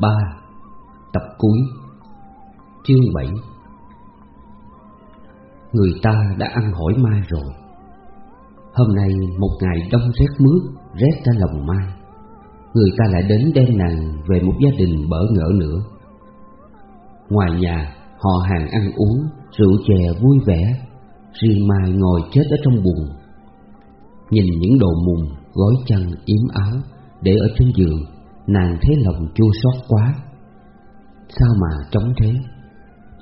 3 Tập cuối, Chương 7 Người ta đã ăn hỏi mai rồi. Hôm nay một ngày đông rét mướt, Rét cả lòng mai Người ta lại đến đem nàng Về một gia đình bỡ ngỡ nữa. Ngoài nhà, Họ hàng ăn uống, Rượu chè vui vẻ. Riêng Mai ngồi chết ở trong buồn Nhìn những đồ mùng, Gói chăn yếm áo Để ở trên giường. Nàng thấy lòng chua xót quá. Sao mà trống thế?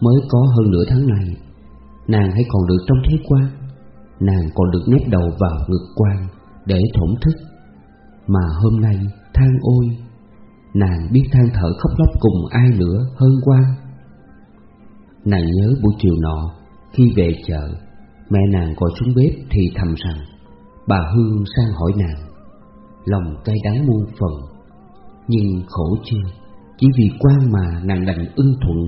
Mới có hơn nửa tháng này, Nàng hãy còn được trong thế quan Nàng còn được nép đầu vào ngực quan Để thổn thức. Mà hôm nay, than ôi, Nàng biết than thở khóc lóc cùng ai nữa hơn quan Nàng nhớ buổi chiều nọ, Khi về chợ, Mẹ nàng gọi xuống bếp thì thầm rằng, Bà Hương sang hỏi nàng, Lòng cay đắng muôn phần. Nhưng khổ chưa, Chỉ vì quan mà nàng đành ưng thuận.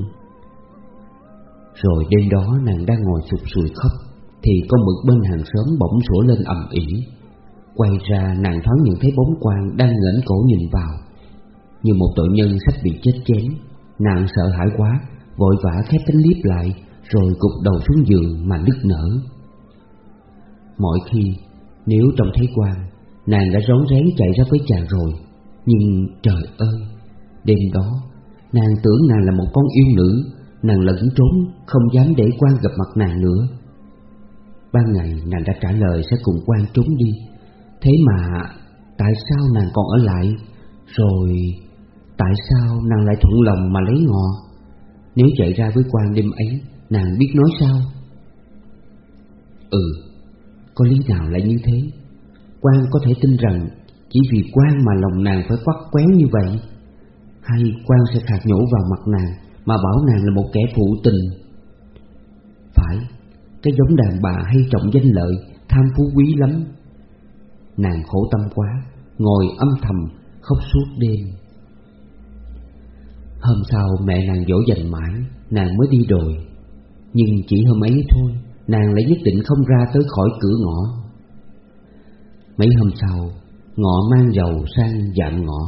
Rồi đêm đó nàng đang ngồi sụp sùi khóc, Thì con mực bên hàng xóm bỗng sủa lên ầm ĩ. Quay ra, nàng thoáng nhìn thấy bóng quan đang ngẩng cổ nhìn vào. Như một tội nhân sắp bị chết chém, Nàng sợ hãi quá, Vội vã khép cánh liếp lại, Rồi gục đầu xuống giường mà nức nở. Mỗi khi, nếu trông thấy quan Nàng đã rón rén chạy ra với chàng rồi. Nhưng trời ơi, Đêm đó, Nàng tưởng nàng là một con yêu nữ, Nàng lẫn trốn, Không dám để quan gặp mặt nàng nữa. Ban ngày nàng đã trả lời sẽ cùng quan trốn đi. Thế mà, Tại sao nàng còn ở lại? Rồi, Tại sao nàng lại thuận lòng mà lấy ngò? Nếu chạy ra với quan đêm ấy, Nàng biết nói sao? Ừ Có lý nào lại như thế? Quan có thể tin rằng chỉ vì quan mà lòng nàng phải quắt quéo như vậy. Hay quan sẽ khạc nhổ vào mặt nàng, Mà bảo nàng là một kẻ phụ tình. Phải, Cái giống đàn bà hay trọng danh lợi, Tham phú quý lắm. Nàng khổ tâm quá, Ngồi âm thầm, khóc suốt đêm. Hôm sau mẹ nàng dỗ dành mãi, Nàng mới đi đồi. Nhưng chỉ hôm ấy thôi, Nàng lại nhất định không ra tới khỏi cửa ngõ. Mấy hôm sau Ngọ mang dầu sang dạm ngõ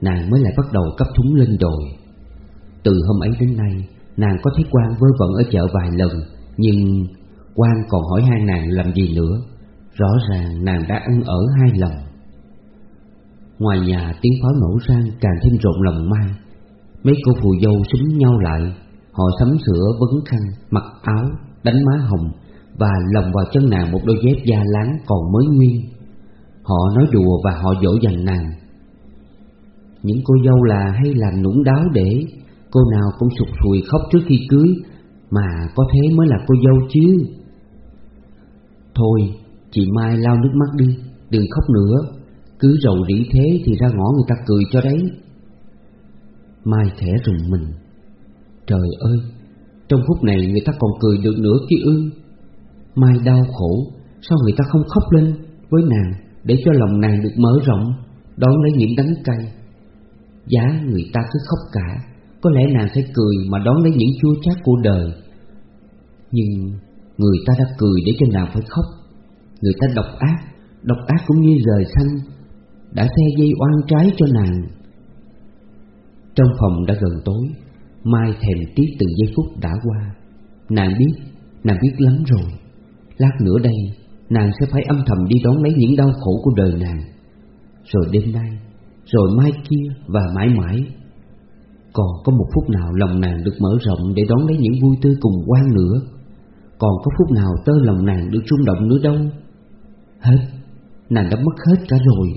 Nàng mới lại bắt đầu cấp thúng lên đồi. Từ hôm ấy đến nay Nàng có thấy quan vơ vẩn ở chợ vài lần Nhưng quan còn hỏi hai nàng làm gì nữa. Rõ ràng nàng đã ăn ở hai lần. Ngoài nhà tiếng pháo nổ sang càng thêm rộn lòng mai Mấy cô phù dâu xúm nhau lại Họ sắm sửa vấn khăn, mặc áo, đánh má hồng Và lồng vào chân nàng một đôi dép da láng còn mới nguyên. Họ nói đùa và họ dỗ dành nàng. Những cô dâu là hay làm nũng đáo để Cô nào cũng sụt sùi khóc trước khi cưới, Mà có thế mới là cô dâu chứ. Thôi, chị Mai lau nước mắt đi, Đừng khóc nữa. Cứ rầu rĩ thế thì ra ngõ người ta cười cho đấy. Mai khẽ rùng mình. Trời ơi, Trong phút này người ta còn cười được nữa kia ư Mai đau khổ, Sao người ta không khóc lên với nàng? Để cho lòng nàng được mở rộng Đón lấy những đắng cay. Giá người ta cứ khóc cả Có lẽ nàng sẽ cười mà đón lấy những chua chát của đời. Nhưng người ta đã cười để cho nàng phải khóc. Người ta độc ác Độc ác cũng như rời xanh Đã xe dây oan trái cho nàng. Trong phòng đã gần tối Mai thèm tiếc từng giây phút đã qua. Nàng biết, nàng biết lắm rồi. Lát nữa đây Nàng sẽ phải âm thầm đi đón lấy những đau khổ của đời nàng. Rồi đêm nay, Rồi mai kia và mãi mãi, Còn có một phút nào lòng nàng được mở rộng Để đón lấy những vui tươi cùng quan nữa Còn có phút nào tơ lòng nàng được rung động nữa đâu? Hết, Nàng đã mất hết cả rồi.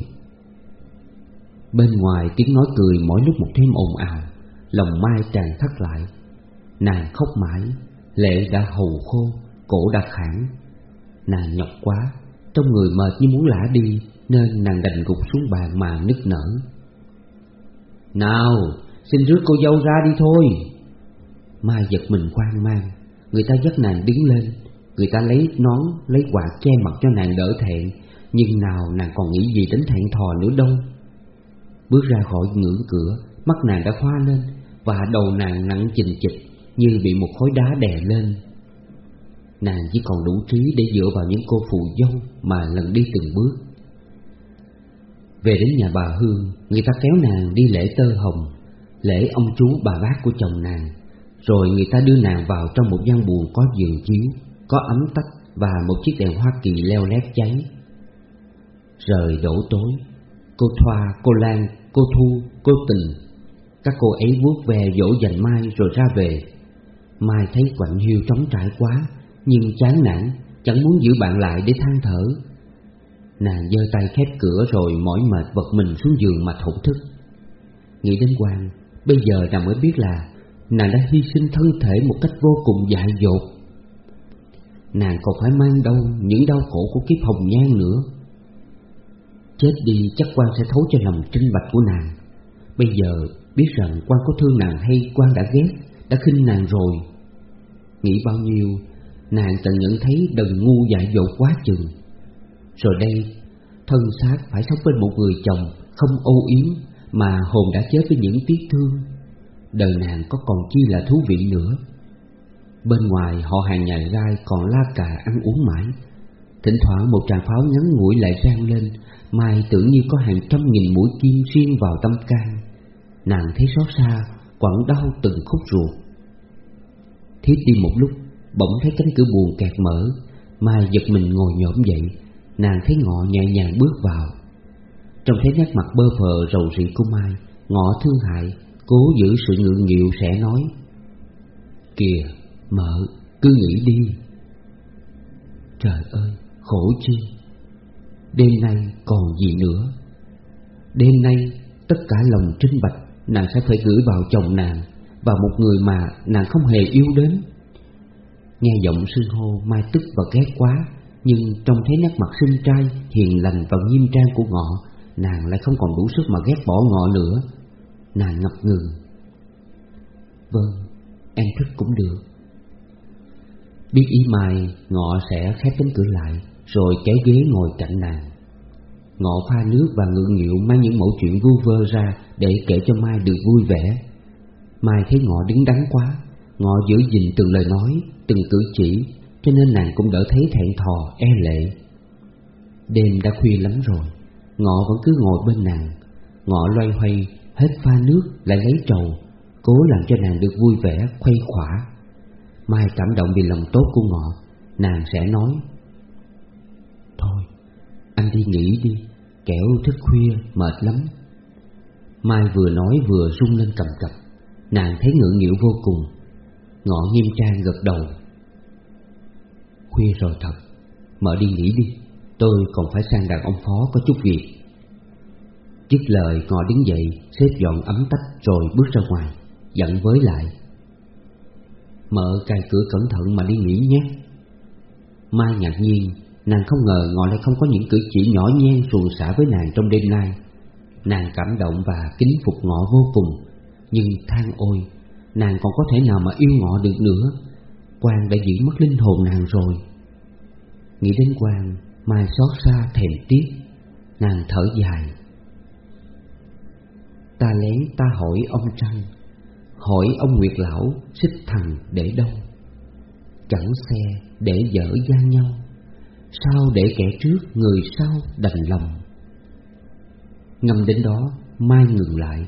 Bên ngoài tiếng nói cười mỗi lúc một thêm ồn ào, Lòng mai tràn thắt lại. Nàng khóc mãi, Lệ đã hầu khô, Cổ đã khản Nàng nhọc quá, Trong người mệt như muốn lả đi, Nên nàng đành gục xuống bàn mà nức nở. Nào, Xin rước cô dâu ra đi thôi. Mai giật mình hoang mang, Người ta dắt nàng đứng lên. Người ta lấy nón, Lấy quạt che mặt cho nàng đỡ thẹn, Nhưng nào nàng còn nghĩ gì đến thẹn thò nữa đâu. Bước ra khỏi ngưỡng cửa, Mắt nàng đã khoa lên, Và đầu nàng nặng chình chịch Như bị một khối đá đè lên. Nàng chỉ còn đủ trí để dựa vào những cô phụ dâu Mà lần đi từng bước. Về đến nhà bà Hương Người ta kéo nàng đi lễ tơ hồng Lễ ông chú bà bác của chồng nàng. Rồi người ta đưa nàng vào trong một gian buồng có giường chiếu Có ấm tách và một chiếc đèn Hoa Kỳ leo lét cháy. Rời đổ tối Cô Thoa, cô Lan, cô Thu, cô Tình Các cô ấy vuốt về dỗ dành Mai rồi ra về. Mai thấy quạnh hiu trống trải quá nhưng chán nản, Chẳng muốn giữ bạn lại để than thở. Nàng giơ tay khép cửa rồi mỏi mệt vật mình xuống giường mà thổn thức. Nghĩ đến Quang, Bây giờ nàng mới biết là Nàng đã hy sinh thân thể một cách vô cùng dại dột. Nàng còn phải mang đâu những đau khổ của kiếp hồng nhan nữa. Chết đi chắc quan sẽ thấu cho lòng trinh bạch của nàng. Bây giờ biết rằng quan có thương nàng hay quan đã ghét, Đã khinh nàng rồi. Nghĩ bao nhiêu Nàng tự nhận thấy đần ngu dại dột quá chừng. Rồi đây, Thân xác phải sống bên một người chồng Không ô yếm Mà hồn đã chết với những tiếc thương. Đời nàng có còn chi là thú vị nữa. Bên ngoài họ hàng nhà gai còn la cà ăn uống mãi. Thỉnh thoảng một tràng pháo ngắn ngủi lại rang lên, Mai tưởng như có hàng trăm nghìn mũi kim xuyên vào tâm can. Nàng thấy xót xa, Quặn đau từng khúc ruột. Thiếp đi một lúc Bỗng thấy cánh cửa buồn kẹt mở. Mai giật mình ngồi nhổm dậy, Nàng thấy ngọ nhẹ nhàng bước vào. Trong thấy nét mặt bơ phờ rầu rĩ của Mai, Ngọ thương hại, Cố giữ sự ngượng nghịu sẽ nói, Kìa, mợ, cứ nghĩ đi. Trời ơi, khổ chi! Đêm nay còn gì nữa? Đêm nay tất cả lòng trinh bạch, Nàng sẽ phải gửi vào chồng nàng Và một người mà nàng không hề yêu đến. Nghe giọng sưng hô, Mai tức và ghét quá. Nhưng trong thấy nét mặt xinh trai, Hiền lành và nghiêm trang của ngọ, Nàng lại không còn đủ sức mà ghét bỏ ngọ nữa. Nàng ngập ngừng. Vâng Em thức cũng được. Biết ý Mai, Ngọ sẽ khép cánh cửa lại, Rồi kéo ghế ngồi cạnh nàng. Ngọ pha nước và ngượng nghịu mang những mẫu chuyện vu vơ ra Để kể cho Mai được vui vẻ. Mai thấy Ngọ đứng đắn quá Ngọ giữ gìn từng lời nói Từng cử chỉ Cho nên nàng cũng đỡ thấy thẹn thò, e lệ. Đêm đã khuya lắm rồi Ngọ vẫn cứ ngồi bên nàng. Ngọ loay hoay Hết pha nước lại lấy trầu Cố làm cho nàng được vui vẻ, khuây khỏa. Mai cảm động vì lòng tốt của Ngọ Nàng sẽ nói Thôi, anh đi nghỉ đi Kẻo thức khuya, mệt lắm. Mai vừa nói vừa rung lên cầm cập Nàng thấy ngượng nghịu vô cùng Ngọ nghiêm trang gật đầu. Khuya rồi thật, Mở đi nghỉ đi, Tôi còn phải sang đàn ông phó có chút việc. Dứt lời, Ngọ đứng dậy, Xếp dọn ấm tách rồi bước ra ngoài Dặn với lại. Mở cài cửa cẩn thận mà đi nghỉ nhé. Mai ngạc nhiên, Nàng không ngờ Ngọ lại không có những cử chỉ nhỏ nhen xuồng xả với nàng trong đêm nay. Nàng cảm động và kính phục Ngọ vô cùng, Nhưng than ôi Nàng còn có thể nào mà yêu Ngọ được nữa? Quang đã giữ mất linh hồn nàng rồi. Nghĩ đến Quang, Mai xót xa, thèm tiếc. Nàng thở dài. Ta lén ta hỏi ông Trăng. Hỏi ông Nguyệt Lão, xích thằng để đâu? Chẳng xe để dở gian nhau. Sao để kẻ trước, người sau đành lòng? Ngâm đến đó, Mai ngừng lại.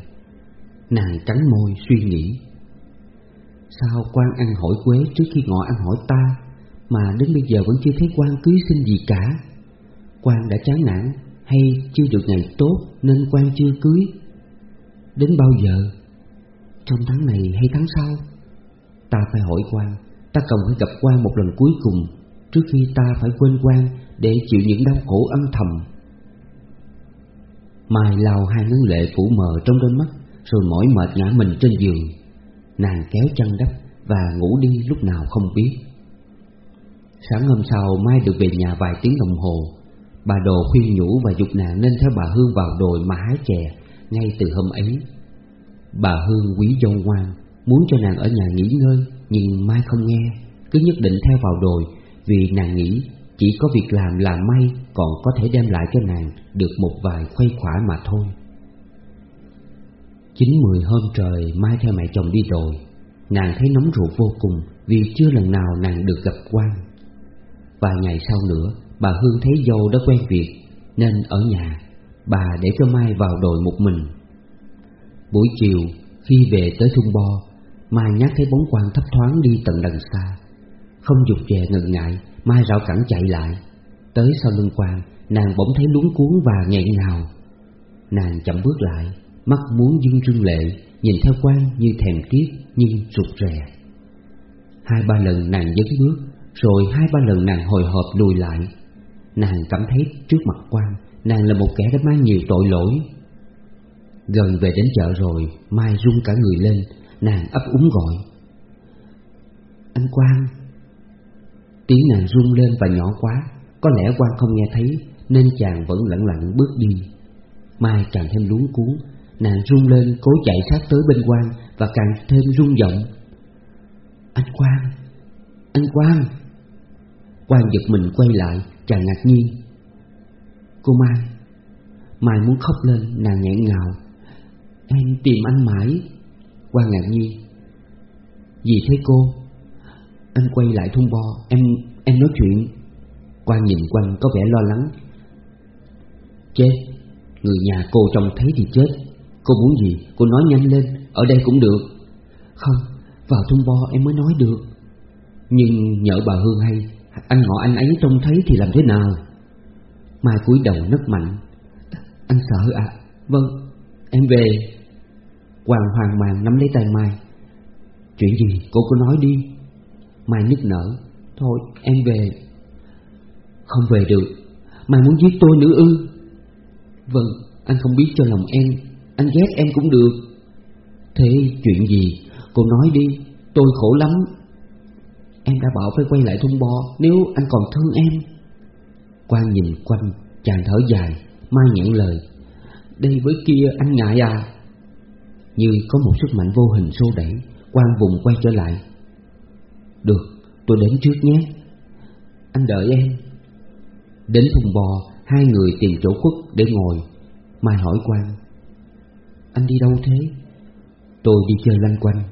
Nàng cắn môi suy nghĩ. Sao quan ăn hỏi quế trước khi ngọ ăn hỏi ta, Mà đến bây giờ vẫn chưa thấy quan cưới xin gì cả? Quan đã chán nản Hay chưa được ngày tốt nên quan chưa cưới? Đến bao giờ? Trong tháng này hay tháng sau? Ta phải hỏi quan Ta cần phải gặp quan một lần cuối cùng, Trước khi ta phải quên quan Để chịu những đau khổ âm thầm. Mai lao hai ngấn lệ phủ mờ trong đôi mắt, Rồi mỏi mệt ngã mình trên giường. Nàng kéo chăn đắp Và ngủ đi lúc nào không biết. Sáng hôm sau, Mai được về nhà vài tiếng đồng hồ. Bà Đồ khuyên nhủ và dục nàng nên theo bà Hương vào đồi mà hái chè Ngay từ hôm ấy. Bà Hương quý dâu ngoan, Muốn cho nàng ở nhà nghỉ ngơi, Nhưng Mai không nghe, Cứ nhất định theo vào đồi, Vì nàng nghĩ chỉ có việc làm là may, Còn có thể đem lại cho nàng Được một vài khuây khỏa mà thôi. Chín mười hôm trời Mai theo mẹ chồng đi rồi, Nàng thấy nóng ruột vô cùng Vì chưa lần nào nàng được gặp quan. Vài ngày sau nữa, Bà Hương thấy dâu đã quen việc, Nên ở nhà, Bà để cho Mai vào đồi một mình. Buổi chiều, Khi về tới thung bo, Mai nhát thấy bóng quan thấp thoáng đi tận đằng xa. Không dục về ngần ngại, Mai rảo cẳng chạy lại. Tới sau lưng quan, Nàng bỗng thấy luống cuốn và nghẹn ngào. Nàng chậm bước lại Mắt muốn dưng rưng lệ, Nhìn theo quan như thèm tiếc Nhưng rụt rè. Hai ba lần nàng dấn bước, Rồi hai ba lần nàng hồi hộp lùi lại. Nàng cảm thấy trước mặt quan Nàng là một kẻ đã mang nhiều tội lỗi. Gần về đến chợ rồi, Mai rung cả người lên, Nàng ấp úng gọi. Anh Quang. Tiếng nàng rung lên và nhỏ quá, Có lẽ Quang không nghe thấy, Nên chàng vẫn lặng lặng bước đi. Mai càng thêm luống cuốn Nàng run lên, cố chạy sát tới bên Quang Và càng thêm rung giọng. Anh Quang Anh Quang. Quang giật mình quay lại, Chàng ngạc nhiên. Cô Mai Mai muốn khóc lên, nàng nghẹn ngào. Em tìm anh mãi. Quang ngạc nhiên. Gì thế cô? Anh quay lại thung bo, Em em nói chuyện. Quang nhìn quanh, có vẻ lo lắng. Chết, Người nhà cô trông thấy thì chết. Cô muốn gì? Cô nói nhanh lên. Ở đây cũng được. Không, vào thung bo em mới nói được. Nhưng nhỡ bà Hương hay, Anh ngọ anh ấy trông thấy thì làm thế nào? Mai cúi đầu nấc mạnh. Anh sợ à Vâng em về. Hoàng hoàng màng nắm lấy tay Mai. Chuyện gì? Cô cứ nói đi. Mai nức nở. Thôi, em về. Không về được. Mai muốn giết tôi nữa ư? Vâng anh không biết cho lòng em. Anh ghét em cũng được. Thế chuyện gì? Cô nói đi, Tôi khổ lắm. Em đã bảo phải quay lại thung bò, Nếu anh còn thương em. Quang nhìn quanh, Chàng thở dài, Mai nhận lời. Đây với kia anh ngại à? Như có một sức mạnh vô hình xô đẩy, Quang vùng quay trở lại. Được, tôi đến trước nhé. Anh đợi em. Đến thùng bò, Hai người tìm chỗ khuất để ngồi. Mai hỏi Quang. Anh đi đâu thế? Tôi đi chơi lanh quanh.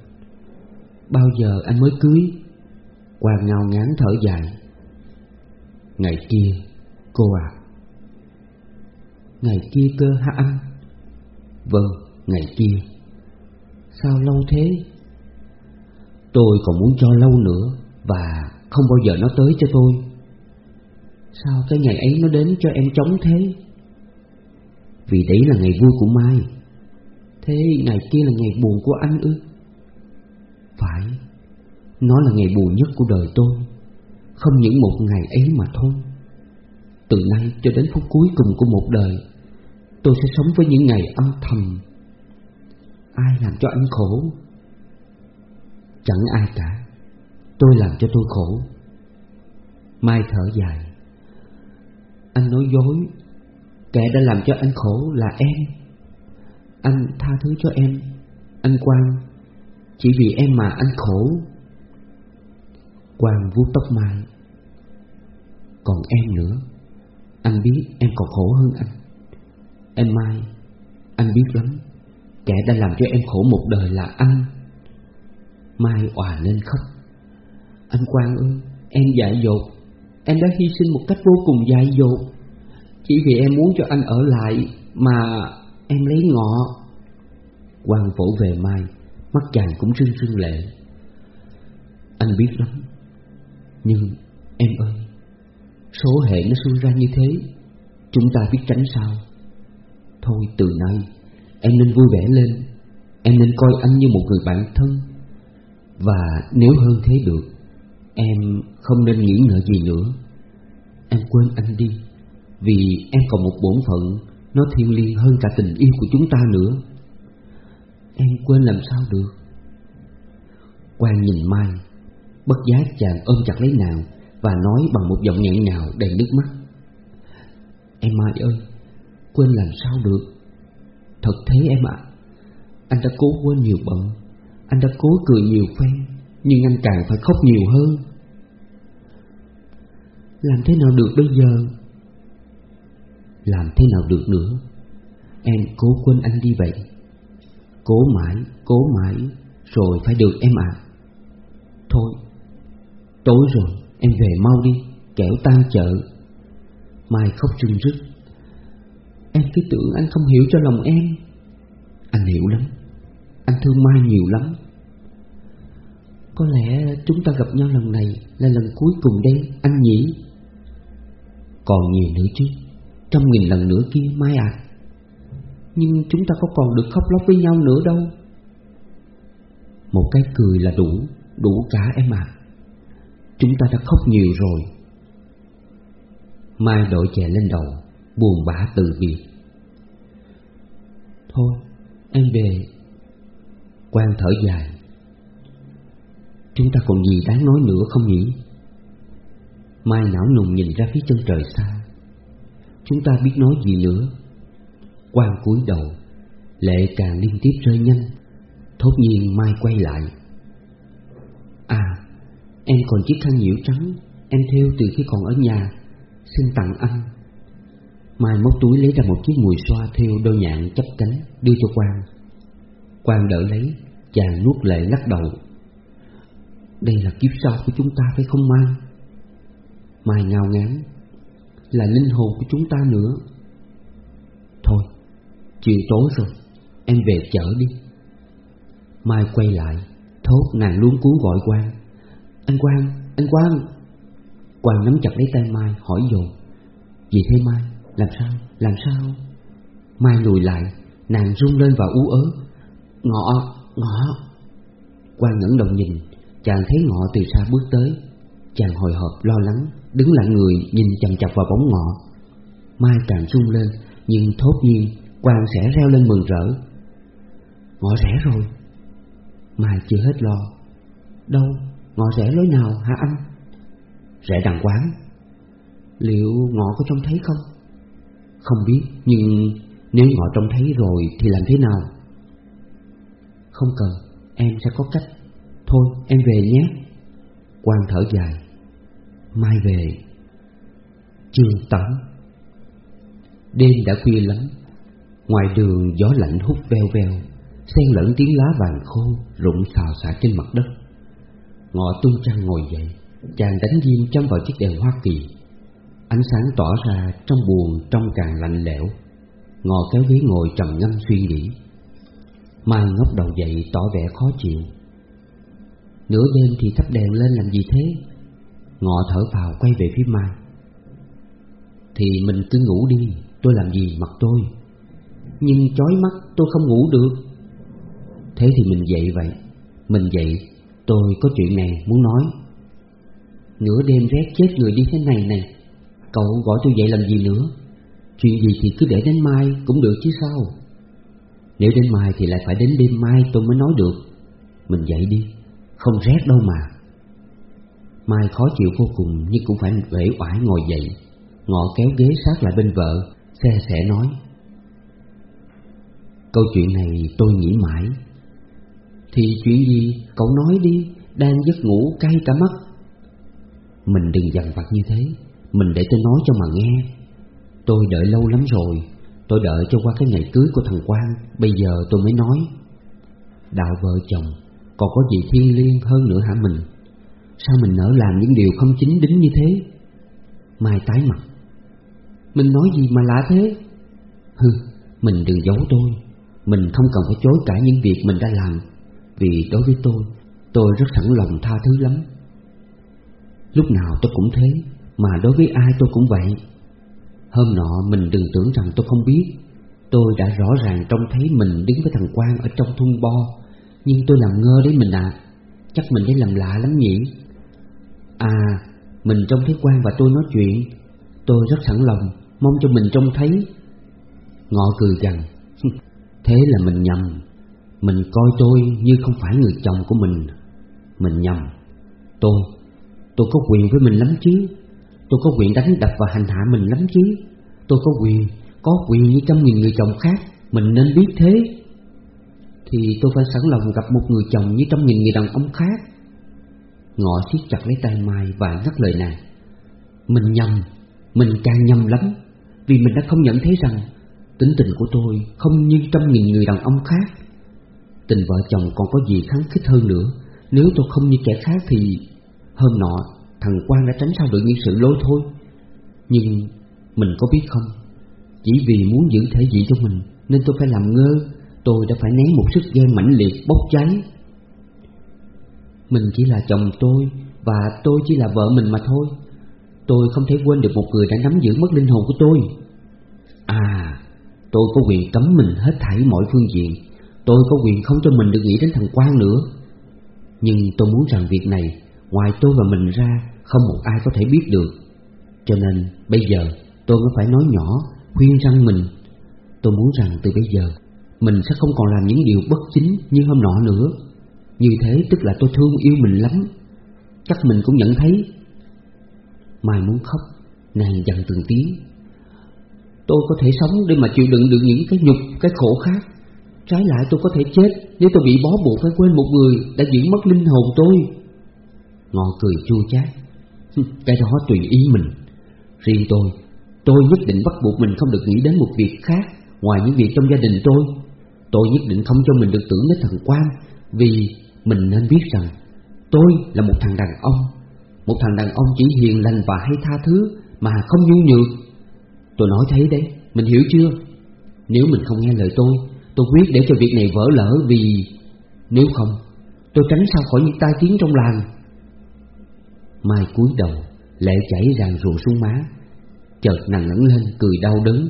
Bao giờ anh mới cưới? Hoàng ngao ngán thở dài. Ngày kia, Cô à. Ngày kia cơ hả anh? Vâng ngày kia. Sao lâu thế? Tôi còn muốn cho lâu nữa Và không bao giờ nó tới cho tôi. Sao cái ngày ấy nó đến cho em chóng thế? Vì đấy là ngày vui của Mai. Thế ngày kia là ngày buồn của anh ư? Phải, Nó là ngày buồn nhất của đời tôi. Không những một ngày ấy mà thôi. Từ nay cho đến phút cuối cùng của một đời, Tôi sẽ sống với những ngày âm thầm. Ai làm cho anh khổ? Chẳng ai cả. Tôi làm cho tôi khổ. Mai thở dài. Anh nói dối. Kẻ đã làm cho anh khổ là em. Anh tha thứ cho em. Anh Quang, Chỉ vì em mà anh khổ. Quang vuốt tóc Mai. Còn em nữa. Anh biết em còn khổ hơn anh. Em Mai, Anh biết lắm. Kẻ đã làm cho em khổ một đời là anh. Mai òa lên khóc. Anh Quang ơi, Em dại dột. Em đã hy sinh một cách vô cùng dại dột. Chỉ vì em muốn cho anh ở lại Mà em lấy ngọ. Quan vỗ về Mai, Mắt chàng cũng rưng rưng lệ. Anh biết lắm, Nhưng em ơi, Số hệ nó xui ra như thế, Chúng ta biết tránh sao? Thôi từ nay, Em nên vui vẻ lên, Em nên coi anh như một người bạn thân. Và nếu hơn thế được, Em không nên nghĩ ngợi gì nữa. Em quên anh đi, Vì em còn một bổn phận nó thiêng liêng hơn cả tình yêu của chúng ta nữa. Em quên làm sao được? Quang nhìn Mai, Bất giác chàng ôm chặt lấy nàng Và nói bằng một giọng nghẹn ngào đầy nước mắt. Em Mai ơi, Quên làm sao được? Thật thế em ạ. Anh đã cố quên nhiều bận, Anh đã cố cười nhiều phen, Nhưng anh càng phải khóc nhiều hơn. Làm thế nào được bây giờ? Làm thế nào được nữa? Em cố quên anh đi vậy. Cố mãi, cố mãi Rồi phải được em ạ. Thôi Tối rồi, em về mau đi Kẻo tan chợ. Mai khóc rưng rức Em cứ tưởng anh không hiểu cho lòng em. Anh hiểu lắm. Anh thương Mai nhiều lắm. Có lẽ chúng ta gặp nhau lần này Là lần cuối cùng đây anh nhỉ? Còn nhiều nữa chứ? Trăm nghìn lần nữa kia, Mai à. Nhưng chúng ta có còn được khóc lóc với nhau nữa đâu. Một cái cười là đủ Đủ cả em à Chúng ta đã khóc nhiều rồi. Mai đội chè lên đầu, Buồn bã từ biệt Thôi, em về. Quang thở dài. Chúng ta còn gì đáng nói nữa không nhỉ? Mai não nùng nhìn ra phía chân trời xa. Chúng ta biết nói gì nữa. Quang cúi đầu, Lệ càng liên tiếp rơi nhanh, Thốt nhiên Mai quay lại. À Em còn chiếc khăn nhiễu trắng, Em theo từ khi còn ở nhà, Xin tặng anh. Mai móc túi lấy ra một chiếc mùi xoa theo đôi nhạn chấp cánh, Đưa cho Quang. Quang đỡ lấy, Chàng nuốt lệ lắc đầu. Đây là kiếp sau của chúng ta phải không, Mai? Mai ngao ngán. Là linh hồn của chúng ta nữa. Thôi Chiều tối rồi Em về chợ đi. Mai quay lại Thốt nàng luôn cuốn gọi Quang. Anh Quang, anh Quang. Quang nắm chặt lấy tay Mai hỏi dồn. Gì thế Mai, làm sao, làm sao? Mai lùi lại Nàng run lên và ú ớ. Ngọ, ngọ. Quang ngẩng đầu nhìn Chàng thấy ngọ từ xa bước tới. Chàng hồi hộp lo lắng Đứng lặng người nhìn chằm chằm vào bóng ngọ. Mai càng sung lên Nhưng thốt nhiên Quang sẽ reo lên mừng rỡ. Ngọ rẻ rồi. Mai chưa hết lo. Đâu, ngọ rẻ lối nào hả anh? Rẻ đằng quán. Liệu ngọ có trông thấy không? Không biết Nhưng nếu ngọ trông thấy rồi Thì làm thế nào? Không cần Em sẽ có cách. Thôi em về nhé. Quang thở dài. Mai về. Chương 8 Đêm đã khuya lắm. Ngoài đường gió lạnh hút veo veo, Xen lẫn tiếng lá vàng khô Rụng xào xạc trên mặt đất. Ngọ tung trăng ngồi dậy, Chàng đánh diêm châm vào chiếc đèn Hoa Kỳ. Ánh sáng tỏa ra trong buồn trong càng lạnh lẽo. Ngọ kéo ghế ngồi trầm ngâm suy nghĩ. Mai ngóc đầu dậy tỏ vẻ khó chịu. Nửa đêm thì thắp đèn lên làm gì thế? Ngọ thở vào quay về phía Mai. Thì mình cứ ngủ đi, Tôi làm gì mặt tôi. Nhưng chói mắt tôi không ngủ được. Thế thì mình dậy vậy. Mình dậy, Tôi có chuyện này muốn nói. Nửa đêm rét chết người đi thế này này Cậu gọi tôi dậy làm gì nữa? Chuyện gì thì cứ để đến mai cũng được chứ sao? Nếu đến mai thì lại phải đến đêm mai tôi mới nói được. Mình dậy đi, Không rét đâu mà. Mai khó chịu vô cùng, nhưng cũng phải uể oải ngồi dậy. Ngọ kéo ghế sát lại bên vợ, Xe sẻ nói, Câu chuyện này tôi nghĩ mãi. Thì chuyện gì cậu nói đi, Đang giấc ngủ cay cả mắt. Mình đừng dằn vặt như thế, Mình để tôi nói cho mà nghe. Tôi đợi lâu lắm rồi, Tôi đợi cho qua cái ngày cưới của thằng Quang, Bây giờ tôi mới nói, Đạo vợ chồng, Còn có gì thiêng liêng hơn nữa hả mình? Sao mình nỡ làm những điều không chính đính như thế? Mai tái mặt. Mình nói gì mà lạ thế? Hừ, mình đừng giấu tôi. Mình không cần phải chối cả những việc mình đã làm Vì đối với tôi Tôi rất sẵn lòng tha thứ lắm. Lúc nào tôi cũng thế Mà đối với ai tôi cũng vậy. Hôm nọ mình đừng tưởng rằng tôi không biết. Tôi đã rõ ràng trông thấy mình đứng với thằng Quang ở trong thung bo Nhưng tôi làm ngơ đấy mình à. Chắc mình thấy làm lạ lắm nhỉ? À Mình trông thấy quan và tôi nói chuyện. Tôi rất sẵn lòng, Mong cho mình trông thấy. Ngọ cười rằng Thế là mình nhầm. Mình coi tôi như không phải người chồng của mình. Mình nhầm. Tôi Tôi có quyền với mình lắm chứ. Tôi có quyền đánh đập và hành hạ mình lắm chứ. Tôi có quyền Có quyền như trăm nghìn người chồng khác. Mình nên biết thế. Thì tôi phải sẵn lòng gặp một người chồng Như trăm nghìn người đàn ông khác. Ngọ siết chặt lấy tay Mai Và ngắt lời nàng. Mình nhầm, Mình càng nhầm lắm, Vì mình đã không nhận thấy rằng Tính tình của tôi không như trăm nghìn người đàn ông khác. Tình vợ chồng còn có gì kháng khích hơn nữa? Nếu tôi không như kẻ khác thì Hôm nọ thằng Quang đã tránh sao được những sự lôi thôi. Nhưng mình có biết không? Chỉ vì muốn giữ thể diện cho mình Nên tôi phải làm ngơ, Tôi đã phải nén một sức ghen mãnh liệt bốc cháy. Mình chỉ là chồng tôi Và tôi chỉ là vợ mình mà thôi. Tôi không thể quên được một người đã nắm giữ mất linh hồn của tôi. À Tôi có quyền cấm mình hết thảy mọi phương diện. Tôi có quyền không cho mình được nghĩ đến thằng Quang nữa. Nhưng tôi muốn rằng việc này, Ngoài tôi và mình ra, Không một ai có thể biết được. Cho nên, bây giờ, tôi mới phải nói nhỏ, Khuyên răng mình. Tôi muốn rằng từ bây giờ, Mình sẽ không còn làm những điều bất chính như hôm nọ nữa. Như thế tức là tôi thương yêu mình lắm. Chắc mình cũng nhận thấy. Mai muốn khóc Nàng dặn từng tiếng. Tôi có thể sống để mà chịu đựng được những cái nhục, cái khổ khác. Trái lại tôi có thể chết Nếu tôi bị bó buộc phải quên một người Đã giữ mất linh hồn tôi. Ngọ cười chua chát. Cái đó tùy ý mình. Riêng tôi Tôi nhất định bắt buộc mình không được nghĩ đến một việc khác Ngoài những việc trong gia đình tôi. Tôi nhất định không cho mình được tưởng đến thần quan Vì mình nên biết rằng Tôi là một thằng đàn ông. Một thằng đàn ông chỉ hiền lành và hay tha thứ Mà không nhu nhược. Tôi nói thế đấy, mình hiểu chưa? Nếu mình không nghe lời tôi Tôi quyết để cho việc này vỡ lỡ vì Nếu không Tôi tránh sao khỏi những tai tiếng trong làng. Mai cúi đầu Lệ chảy ràng rụa xuống má Chợt nàng ngẩng lên cười đau đớn.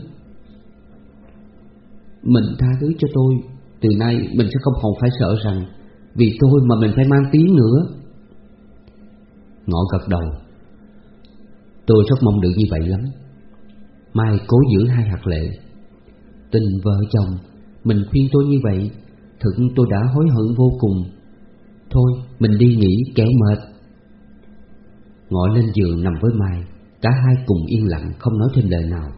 Mình tha thứ cho tôi Từ nay mình sẽ không còn phải sợ rằng vì tôi mà mình phải mang tiếng nữa. Ngọ gật đầu. Tôi rất mong được như vậy lắm. Mai cố giữ hai hạt lệ. Tình vợ chồng, Mình khuyên tôi như vậy, Thực tôi đã hối hận vô cùng. Thôi, mình đi nghỉ, kẻ mệt. Ngọ lên giường nằm với Mai, Cả hai cùng yên lặng, không nói thêm lời nào.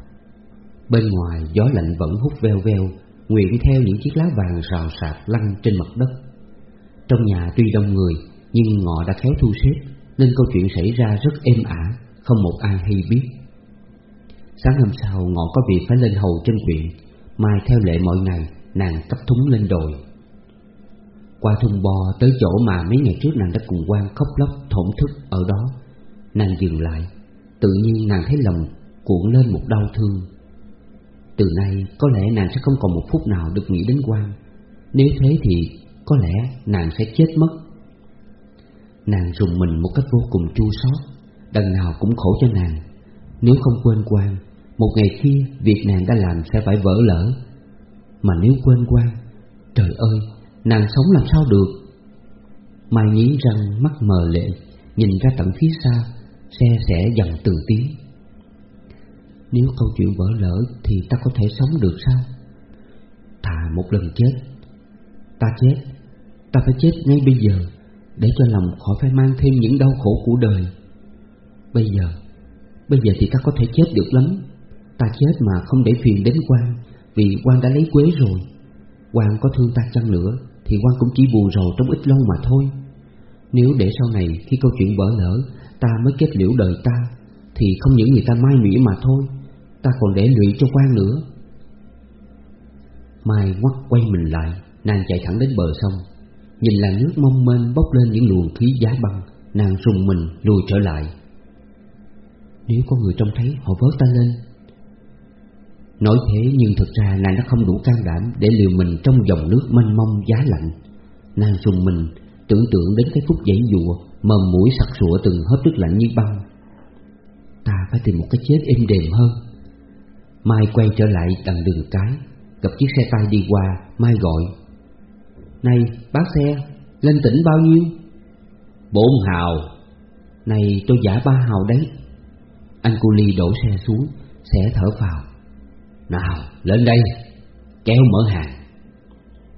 Bên ngoài, gió lạnh vẫn hút veo veo, Nguyện theo những chiếc lá vàng rào sạc lăn trên mặt đất. Trong nhà tuy đông người, Nhưng Ngọ đã khéo thu xếp, Nên câu chuyện xảy ra rất êm ả, Không một ai hay biết. Sáng hôm sau, Ngọ có việc phải lên hầu trên huyện Mai theo lệ mọi ngày, Nàng cấp thúng lên đồi. Qua thung bò tới chỗ mà mấy ngày trước nàng đã cùng quan khóc lóc, thổn thức ở đó, Nàng dừng lại. Tự nhiên nàng thấy lòng cuộn lên một đau thương. Từ nay có lẽ nàng sẽ không còn một phút nào được nghĩ đến quan. Nếu thế thì có lẽ nàng sẽ chết mất. Nàng rùng mình một cách vô cùng chua xót, Đằng nào cũng khổ cho nàng. Nếu không quên quan Một ngày kia việc nàng đã làm sẽ phải vỡ lỡ Mà nếu quên quan Trời ơi, Nàng sống làm sao được? Mai nhí răng mắt mờ lệ, Nhìn ra tận phía xa, Xe sẽ dần từng tiếng. Nếu câu chuyện vỡ lỡ Thì ta có thể sống được sao? Thà một lần chết, Ta chết. Ta phải chết ngay bây giờ, Để cho lòng khỏi phải mang thêm những đau khổ của đời. Bây giờ Bây giờ thì ta có thể chết được lắm. Ta chết mà không để phiền đến quan Vì quan đã lấy quế rồi. Quan có thương ta chăng nữa, Thì quan cũng chỉ buồn rầu trong ít lâu mà thôi. Nếu để sau này khi câu chuyện vỡ lỡ, Ta mới kết liễu đời ta, Thì không những người ta mai mỉa mà thôi, Ta còn để lụy cho quan nữa. Mai ngoắt quay mình lại, Nàng chạy thẳng đến bờ sông. Nhìn làn nước mong mênh bốc lên những luồng khí giá băng, Nàng rùng mình lùi trở lại. Nếu có người trông thấy, họ vớt ta lên. Nói thế nhưng thực ra nàng đã không đủ can đảm Để liều mình trong dòng nước mênh mông giá lạnh. Nàng rùng mình, Tưởng tượng đến cái phút dãy dụa Mầm mũi sặc sụa từng hớp nước lạnh như băng. Ta phải tìm một cái chết êm đềm hơn. Mai quay trở lại đằng đường cái, Gặp chiếc xe tay đi qua, Mai gọi này bác xe Lên tỉnh bao nhiêu? Bốn hào. Này tôi giả ba hào đấy. Anh cu ly đổ xe xuống Sẽ thở vào. Nào lên đây Kéo mở hàng.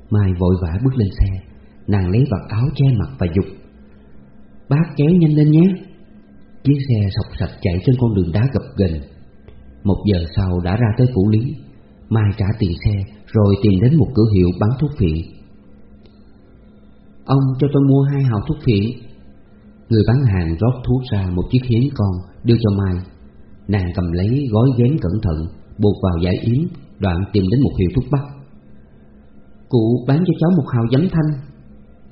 Mai vội vã bước lên xe Nàng lấy vật áo che mặt và dục. Bác kéo nhanh lên nhé. Chiếc xe sọc sạch chạy trên con đường đá gập ghềnh. Một giờ sau đã ra tới phủ lý. Mai trả tiền xe Rồi tìm đến một cửa hiệu bán thuốc phiện Ông cho tôi mua hai hào thuốc phiện. Người bán hàng rót thuốc ra một chiếc hiến con, Đưa cho Mai. Nàng cầm lấy gói ghém cẩn thận, Buộc vào giải yếm Đoạn tìm đến một hiệu thuốc bắc. Cụ bán cho cháu một hào giấm thanh.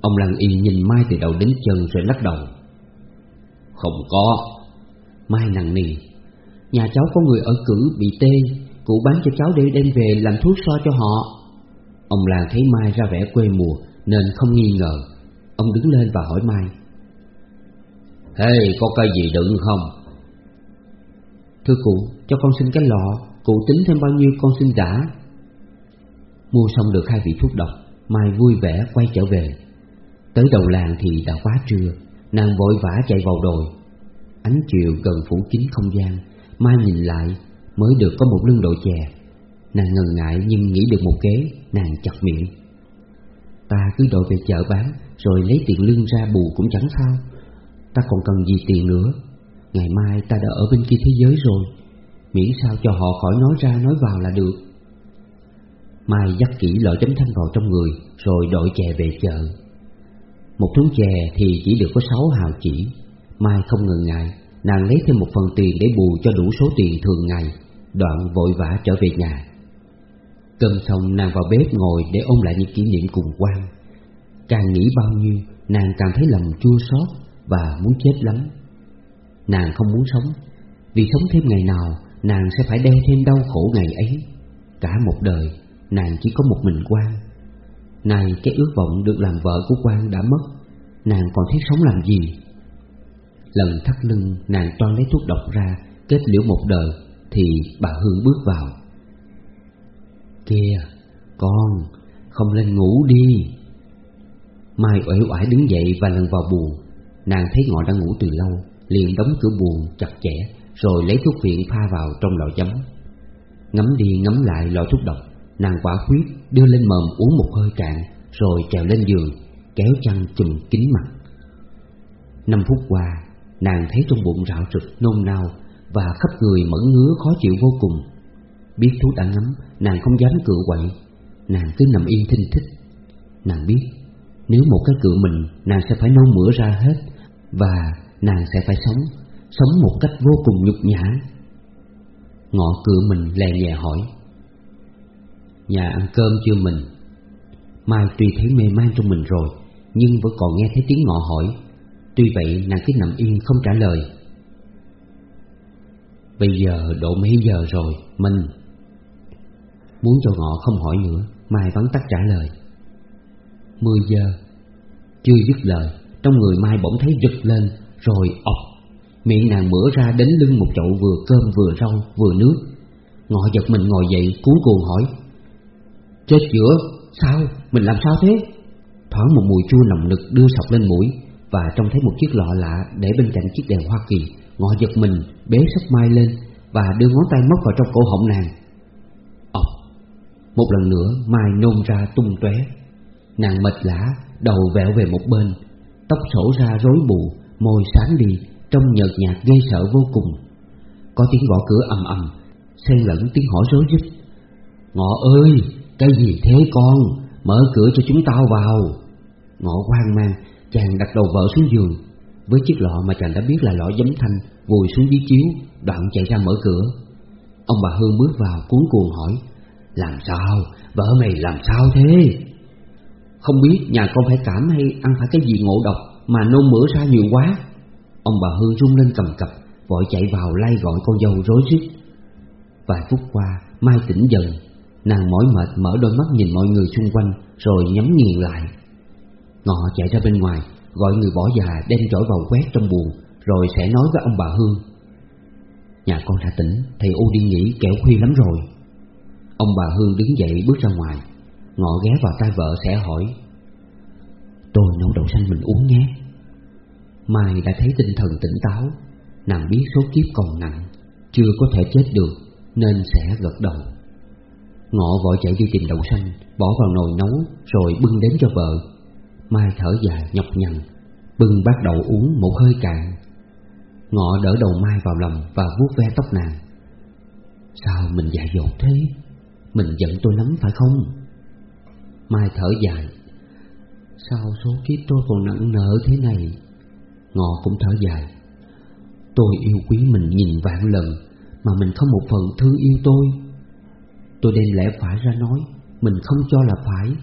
Ông Lăng Y nhìn Mai từ đầu đến chân rồi lắc đầu. Không có. Mai nặng nì Nhà cháu có người ở cử bị tê, Cụ bán cho cháu để đem về làm thuốc so cho họ. Ông làng thấy Mai ra vẻ quê mùa nên không nghi ngờ. Ông đứng lên và hỏi Mai. Hey, có cây gì đựng không? Thưa cụ, cho con xin cái lọ Cụ tính thêm bao nhiêu con xin đã. Mua xong được hai vị thuốc độc Mai vui vẻ quay trở về. Tới đầu làng thì đã quá trưa Nàng vội vã chạy vào đồi. Ánh chiều gần phủ kín không gian Mai nhìn lại Mới được có một lưng đội chè. Nàng ngần ngại nhưng nghĩ được một kế Nàng chặt miệng Ta cứ đổi về chợ bán, Rồi lấy tiền lương ra bù cũng chẳng sao. Ta còn cần gì tiền nữa? Ngày mai ta đã ở bên kia thế giới rồi. Miễn sao cho họ khỏi nói ra nói vào là được. Mai dắt kỹ lọ chấm thanh vào trong người, Rồi đội chè về chợ. Một thúng chè thì chỉ được có sáu hào chỉ. Mai không ngần ngại, Nàng lấy thêm một phần tiền để bù cho đủ số tiền thường ngày. Đoạn vội vã trở về nhà. Cơm xong nàng vào bếp ngồi để ôn lại những kỷ niệm cùng quan Càng nghĩ bao nhiêu, Nàng càng thấy lòng chua xót Và muốn chết lắm. Nàng không muốn sống, Vì sống thêm ngày nào, Nàng sẽ phải đeo thêm đau khổ ngày ấy. Cả một đời, Nàng chỉ có một mình quan Này cái ước vọng được làm vợ của quan đã mất, Nàng còn thiết sống làm gì? Lần thắt lưng, nàng toan lấy thuốc độc ra, Kết liễu một đời, Thì bà Hương bước vào. Kìa Con, Không lên ngủ đi. Mai uể oải đứng dậy và lần vào buồn Nàng thấy ngọ đã ngủ từ lâu, Liền đóng cửa buồn chặt chẽ, Rồi lấy thuốc viện pha vào trong lọ giấm. Ngắm đi ngắm lại lọ thuốc độc, Nàng quả quyết đưa lên mồm uống một hơi cạn, Rồi trèo lên giường, Kéo chăn chùm kín mặt. Năm phút qua, Nàng thấy trong bụng rạo rực nôn nao Và khắp người mẫn ngứa khó chịu vô cùng. Biết thú đã ngắm, Nàng không dám cựa quậy. Nàng cứ nằm yên thinh thích. Nàng biết, Nếu một cái cựa mình, Nàng sẽ phải nôn mửa ra hết Và nàng sẽ phải sống Sống một cách vô cùng nhục nhã. Ngọ cựa mình lè nhẹ hỏi, Nhà ăn cơm chưa mình? Mai tuy thấy mê man trong mình rồi, Nhưng vẫn còn nghe thấy tiếng ngọ hỏi. Tuy vậy, nàng cứ nằm yên không trả lời. Bây giờ độ mấy giờ rồi, mình? Muốn cho họ không hỏi nữa, Mai vắn tắt trả lời. Mười giờ, Chưa dứt lời, Trong người Mai bỗng thấy rực lên, Rồi ọc Miệng nàng mở ra đến lưng một chậu vừa cơm vừa rau, vừa nước. Ngọ giật mình ngồi dậy, cuốn cuồng hỏi, Chết chữa Sao? Mình làm sao thế? Thoáng một mùi chua nồng nực đưa sọc lên mũi, Và trông thấy một chiếc lọ lạ để bên cạnh chiếc đèn Hoa Kỳ, Ngọ giật mình bế sóc mai lên Và đưa ngón tay móc vào trong cổ họng nàng. Một lần nữa mai nôn ra tung tóe. Nàng mệt lã, Đầu vẹo về một bên, Tóc sổ ra rối bù, Môi sáng đi, Trông nhợt nhạt gây sợ vô cùng. Có tiếng gõ cửa ầm ầm, Xen lẫn tiếng hỏi rối rít. Ngọ ơi, cái gì thế con? Mở cửa cho chúng tao vào. Ngọ hoang mang, Chàng đặt đầu vợ xuống giường. Với chiếc lọ mà chàng đã biết là lọ giấm thanh, Vùi xuống dưới chiếu, Đoạn chạy ra mở cửa. Ông bà Hương bước vào, cuốn cuồng hỏi làm sao? Vợ mày làm sao thế? Không biết nhà con phải cảm hay ăn phải cái gì ngộ độc Mà nôn mửa ra nhiều quá. Ông bà Hương rung lên cầm cập, Vội chạy vào lay gọi con dâu rối rít. Vài phút qua, Mai tỉnh dần. Nàng mỏi mệt, mở đôi mắt nhìn mọi người xung quanh, Rồi nhắm nghiền lại. Ngọ chạy ra bên ngoài, Gọi người bỏ già đem chổi vào quét trong buồng, Rồi sẽ nói với ông bà Hương Nhà con đã tỉnh, Thầy U đi nghỉ kẻo khuya lắm rồi. Ông bà Hương đứng dậy bước ra ngoài. Ngọ ghé vào tay vợ sẽ hỏi, Tôi nấu đậu xanh mình uống nhé. Mai đã thấy tinh thần tỉnh táo, Nàng biết số kiếp còn nặng, Chưa có thể chết được, Nên sẽ gật đầu. Ngọ vội chạy đi tìm đậu xanh, Bỏ vào nồi nấu, Rồi bưng đến cho vợ. Mai thở dài, nhọc nhằn, Bưng bát đậu uống một hơi cạn. Ngọ đỡ đầu Mai vào lòng Và vuốt ve tóc nàng. Sao mình dại dột thế? Mình giận tôi lắm, phải không? Mai thở dài. Sao số kiếp tôi còn nặng nợ thế này? Ngọ cũng thở dài. Tôi yêu quý mình nhìn vạn lần, Mà mình không một phần thương yêu tôi. Tôi đem lẽ phải ra nói, Mình không cho là phải.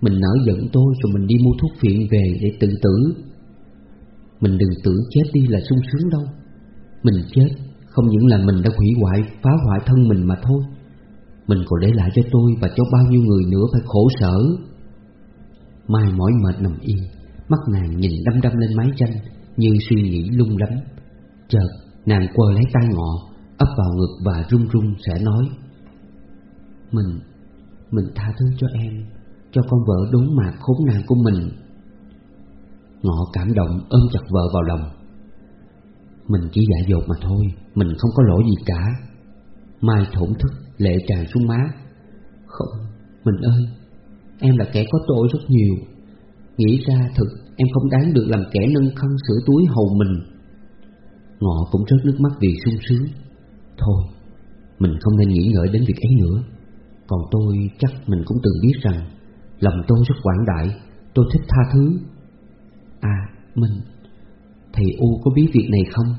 Mình nở giận tôi rồi mình đi mua thuốc phiện về để tự tử. Mình đừng tưởng chết đi là sung sướng đâu. Mình chết không những là mình đã hủy hoại, phá hoại thân mình mà thôi. Mình còn để lại cho tôi và cho bao nhiêu người nữa phải khổ sở. Mai mỏi mệt nằm yên Mắt nàng nhìn đăm đăm lên mái tranh Như suy nghĩ lung lắm. Chợt nàng quơ lấy tay ngọ ấp vào ngực và run run sẽ nói Mình, mình tha thứ cho em Cho con vợ đốn mạc khốn nạn của mình. Ngọ cảm động ôm chặt vợ vào lòng. Mình chỉ giả dột mà thôi Mình không có lỗi gì cả. Mai thổn thức lệ tràn xuống má. Không, mình ơi Em là kẻ có tội rất nhiều. Nghĩ ra thật, em không đáng được làm kẻ nâng khăn sửa túi hầu mình. Ngọ cũng rớt nước mắt vì sung sướng. Thôi, mình không nên nghĩ ngợi đến việc ấy nữa. Còn tôi chắc mình cũng từng biết rằng Lòng tôi rất quảng đại Tôi thích tha thứ. À, mình Thầy U có biết việc này không?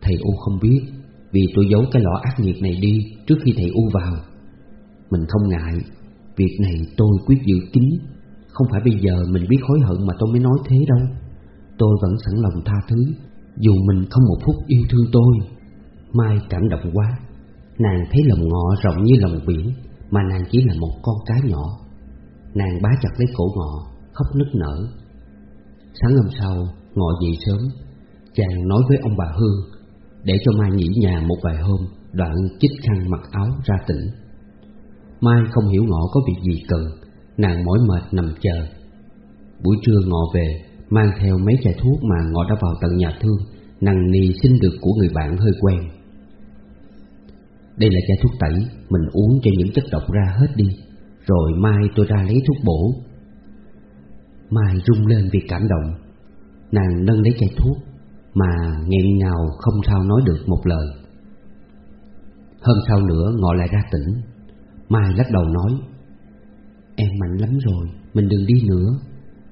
Thầy U không biết. Vì tôi giấu cái lọ ác nhiệt này đi Trước khi thầy U vào. Mình không ngại, Việc này tôi quyết giữ kín. Không phải bây giờ mình biết hối hận mà tôi mới nói thế đâu. Tôi vẫn sẵn lòng tha thứ, Dù mình không một phút yêu thương tôi. Mai cảm động quá, Nàng thấy lòng ngọ rộng như lòng biển, Mà nàng chỉ là một con cá nhỏ. Nàng bá chặt lấy cổ ngọ, Khóc nức nở. Sáng hôm sau Ngọ dậy sớm, Chàng nói với ông bà Hương để cho Mai nghỉ nhà một vài hôm, Đoạn chích khăn mặc áo ra tỉnh. Mai không hiểu Ngọ có việc gì cần, Nàng mỏi mệt nằm chờ. Buổi trưa Ngọ về, Mang theo mấy chai thuốc mà Ngọ đã vào tận nhà thương nàng nì xin được của người bạn hơi quen. Đây là chai thuốc tẩy, Mình uống cho những chất độc ra hết đi, Rồi mai tôi ra lấy thuốc bổ. Mai rung lên vì cảm động. Nàng nâng lấy chai thuốc mà nghẹn ngào không sao nói được một lời. Hơn sau nữa ngọ lại ra tỉnh, Mai lắc đầu nói, Em mạnh lắm rồi, Mình đừng đi nữa,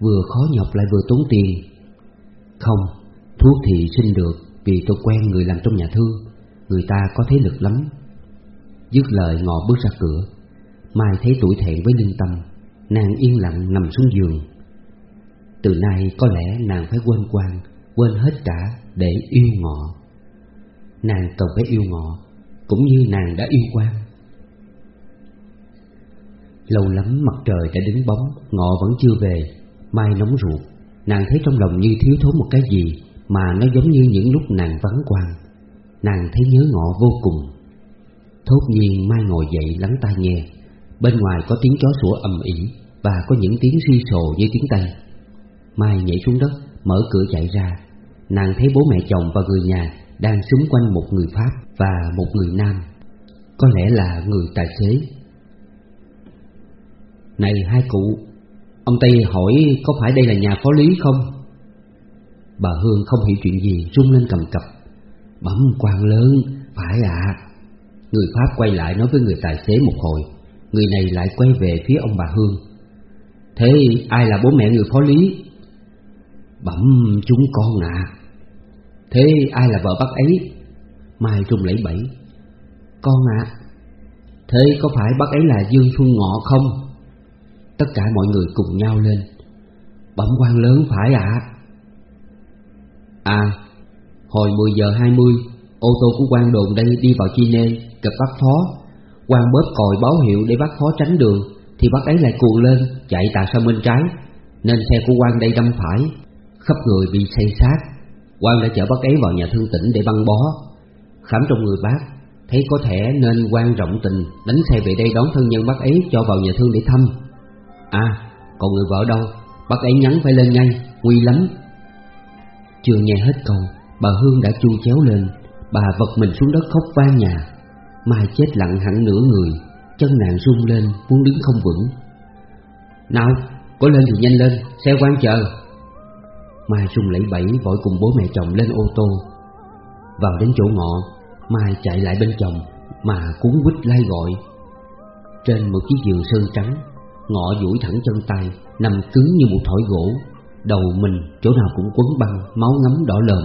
Vừa khó nhọc lại vừa tốn tiền. Không, Thuốc thì xin được Vì tôi quen người làm trong nhà thương Người ta có thế lực lắm. Dứt lời ngọ bước ra cửa, Mai thấy tuổi thẹn với linh tâm, Nàng yên lặng nằm xuống giường. Từ nay có lẽ nàng phải quên quan Quên hết cả để yêu ngọ. Nàng cần phải yêu ngọ Cũng như nàng đã yêu quan Lâu lắm mặt trời đã đứng bóng, Ngọ vẫn chưa về, Mai nóng ruột. Nàng thấy trong lòng như thiếu thốn một cái gì Mà nó giống như những lúc nàng vắng quan Nàng thấy nhớ ngọ vô cùng. Thốt nhiên Mai ngồi dậy lắng tai nghe. Bên ngoài có tiếng chó sủa ầm ĩ Và có những tiếng suy sồ như tiếng tay. Mai nhảy xuống đất, Mở cửa chạy ra. Nàng thấy bố mẹ chồng và người nhà Đang xung quanh một người Pháp và một người Nam. Có lẽ là người tài xế. Này hai cụ Ông Tây hỏi có phải đây là nhà phó lý không? Bà Hương không hiểu chuyện gì rung lên cầm cập. Bấm quan lớn, phải ạ. Người Pháp quay lại nói với người tài xế một hồi. Người này lại quay về phía ông bà Hương. Thế ai là bố mẹ người phó lý? Bẩm chúng con ạ. Thế ai là vợ bác ấy? Mai rung lẫy bẫy. Con ạ. Thế có phải bác ấy là Dương Xuân Ngọ không? Tất cả mọi người cùng nhau lên. Bẩm quan lớn phải ạ. À Hồi 10 giờ 20 Ô tô của quan đồn đây đi vào Chi Nê, Gặp bác phó. Quan bóp còi báo hiệu để bác phó tránh đường, Thì bác ấy lại cuồng lên, Chạy tà sang bên trái, Nên xe của quan đây đâm phải. Khắp người bị xây sát quan đã chở bác ấy vào nhà thương tỉnh để băng bó. Khám trong người bác, Thấy có thể nên quan rộng tình, Đánh xe về đây đón thân nhân bác ấy Cho vào nhà thương để thăm. À còn người vợ đâu? Bác ấy nhắn phải lên ngay, Nguy lắm. Chưa nghe hết câu, Bà Hương đã chu chéo lên. Bà vật mình xuống đất khóc vang nhà. Mai chết lặng hẳn nửa người, Chân nàng rung lên, muốn đứng không vững. Nào, có lên thì nhanh lên, Xe quan chờ. Mai rung lẫy bẫy vội cùng bố mẹ chồng lên ô tô. Vào đến chỗ ngọ, Mai chạy lại bên chồng, Mà cuốn quýt lai gọi. Trên một chiếc giường sơn trắng, Ngọ duỗi thẳng chân tay, Nằm cứng như một thỏi gỗ. Đầu mình chỗ nào cũng quấn băng, Máu ngấm đỏ lờm.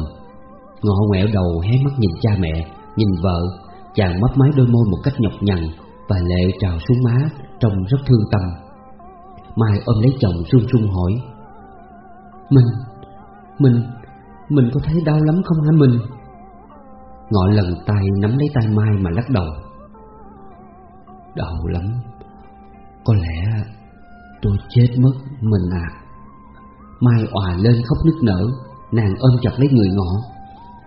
Ngọ ngoẹo đầu hé mắt nhìn cha mẹ, Nhìn vợ. Chàng mấp máy đôi môi một cách nhọc nhằn Và lệ trào xuống má Trông rất thương tâm. Mai ôm lấy chồng run run hỏi Mình mình Mình có thấy đau lắm không hả mình? Ngọ lần tay nắm lấy tay Mai mà lắc đầu. Đau lắm. Có lẽ tôi chết mất mình à. Mai òa lên khóc nức nở Nàng ôm chặt lấy người ngọ.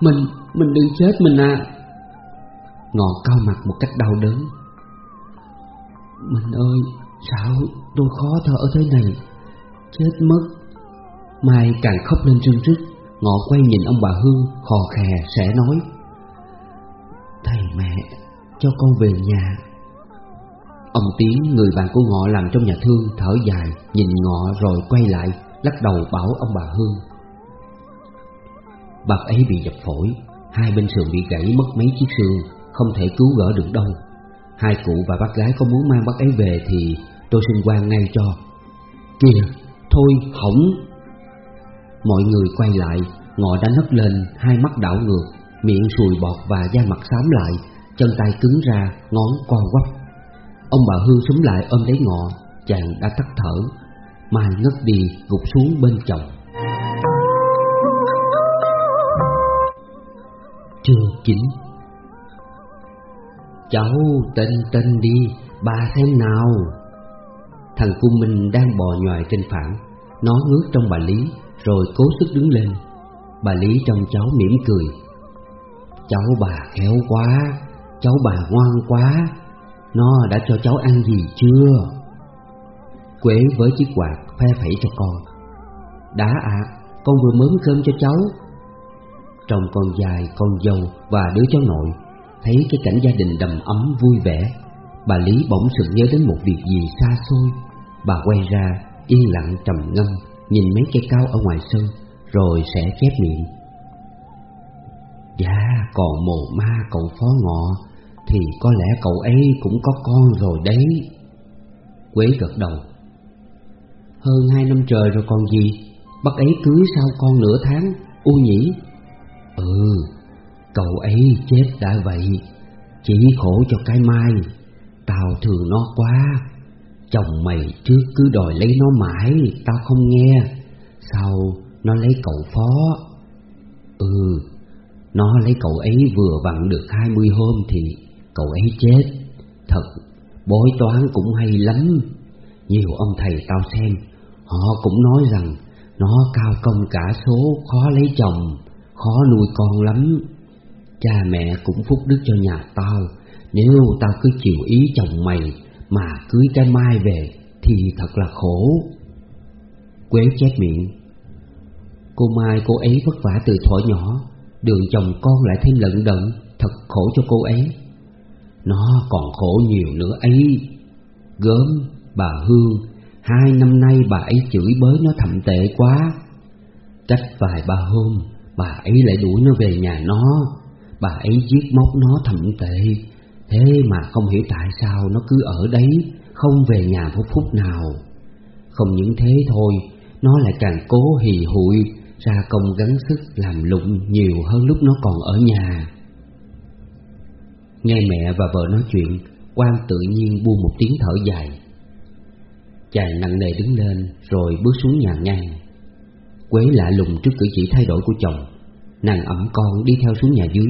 Mình, mình đừng chết mình à. Ngọ cao mặt một cách đau đớn. Mình ơi, sao tôi khó thở thế này? Chết mất. Mai càng khóc lên rưng rức Ngọ quay nhìn ông bà Hương khò khè sẽ nói. Thầy mẹ cho con về nhà. Ông Tiến người bạn của Ngọ làm trong nhà thương thở dài Nhìn Ngọ rồi quay lại lắc đầu bảo ông bà Hương. Bác ấy bị dập phổi Hai bên sườn bị gãy mất mấy chiếc xương Không thể cứu gỡ được đâu. Hai cụ và bác gái có muốn mang bác ấy về Thì tôi xin quan ngay cho. Kìa, thôi hỏng. Mọi người quay lại Ngọ đã nấc lên, Hai mắt đảo ngược, Miệng sùi bọt và da mặt xám lại, Chân tay cứng ra, Ngón co quắp. Ông bà Hương súng lại ôm lấy ngọ Chàng đã tắt thở, Mai ngất đi, gục xuống bên chồng. Chương 9 Cháu tên tên đi Bà thế nào? Thằng cung Minh đang bò nhòi trên phản, Nó ngước trong bà Lý. Rồi cố sức đứng lên. Bà Lý trong cháu mỉm cười. Cháu bà khéo quá Cháu bà ngoan quá Nó đã cho cháu ăn gì chưa? Quế với chiếc quạt phe phẩy cho con. Đã ạ à, Con vừa mớm cơm cho cháu. Trong con dài con dâu và đứa cháu nội Thấy cái cảnh gia đình đầm ấm vui vẻ Bà Lý bỗng sực nhớ đến một việc gì xa xôi. Bà quay ra yên lặng trầm ngâm. Nhìn mấy cây cao ở ngoài sân, Rồi sẽ chép miệng. Dạ còn mồ ma cậu phó ngọ, Thì có lẽ cậu ấy cũng có con rồi đấy. Quế gật đầu. Hơn hai năm trời rồi còn gì? Bác ấy cưới sau con nửa tháng, U nhỉ Ừ Cậu ấy chết đã vậy. Chỉ khổ cho cái mai, Tao thường nó quá. Chồng mày trước cứ đòi lấy nó mãi Tao không nghe. Sau nó lấy cậu phó? Ừ Nó lấy cậu ấy vừa vặn được hai mươi hôm Thì cậu ấy chết. Thật Bói toán cũng hay lắm. Nhiều ông thầy tao xem Họ cũng nói rằng nó cao công cả số khó lấy chồng, khó nuôi con lắm. Cha mẹ cũng phúc đức cho nhà tao, nếu tao cứ chịu ý chồng mày mà cưới cái mai về thì thật là khổ. Quế chép miệng. Cô Mai cô ấy vất vả từ thuở nhỏ, đường chồng con lại thêm lận đận, thật khổ cho cô ấy. Nó còn khổ nhiều nữa ấy. Gớm, bà Hương Hai năm nay bà ấy chửi bới nó thậm tệ quá Cách vài ba hôm Bà ấy lại đuổi nó về nhà nó Bà ấy giết móc nó thậm tệ Thế mà không hiểu tại sao nó cứ ở đấy, Không về nhà một phút nào. Không những thế thôi, Nó lại càng cố hì hụi, Ra công gắng sức làm lụng nhiều hơn lúc nó còn ở nhà. Nghe mẹ và vợ nói chuyện, Quang tự nhiên buông một tiếng thở dài. Chàng nặng nề đứng lên, rồi bước xuống nhà ngang. Quế lạ lùng trước cử chỉ thay đổi của chồng. Nàng ẩm con đi theo xuống nhà dưới.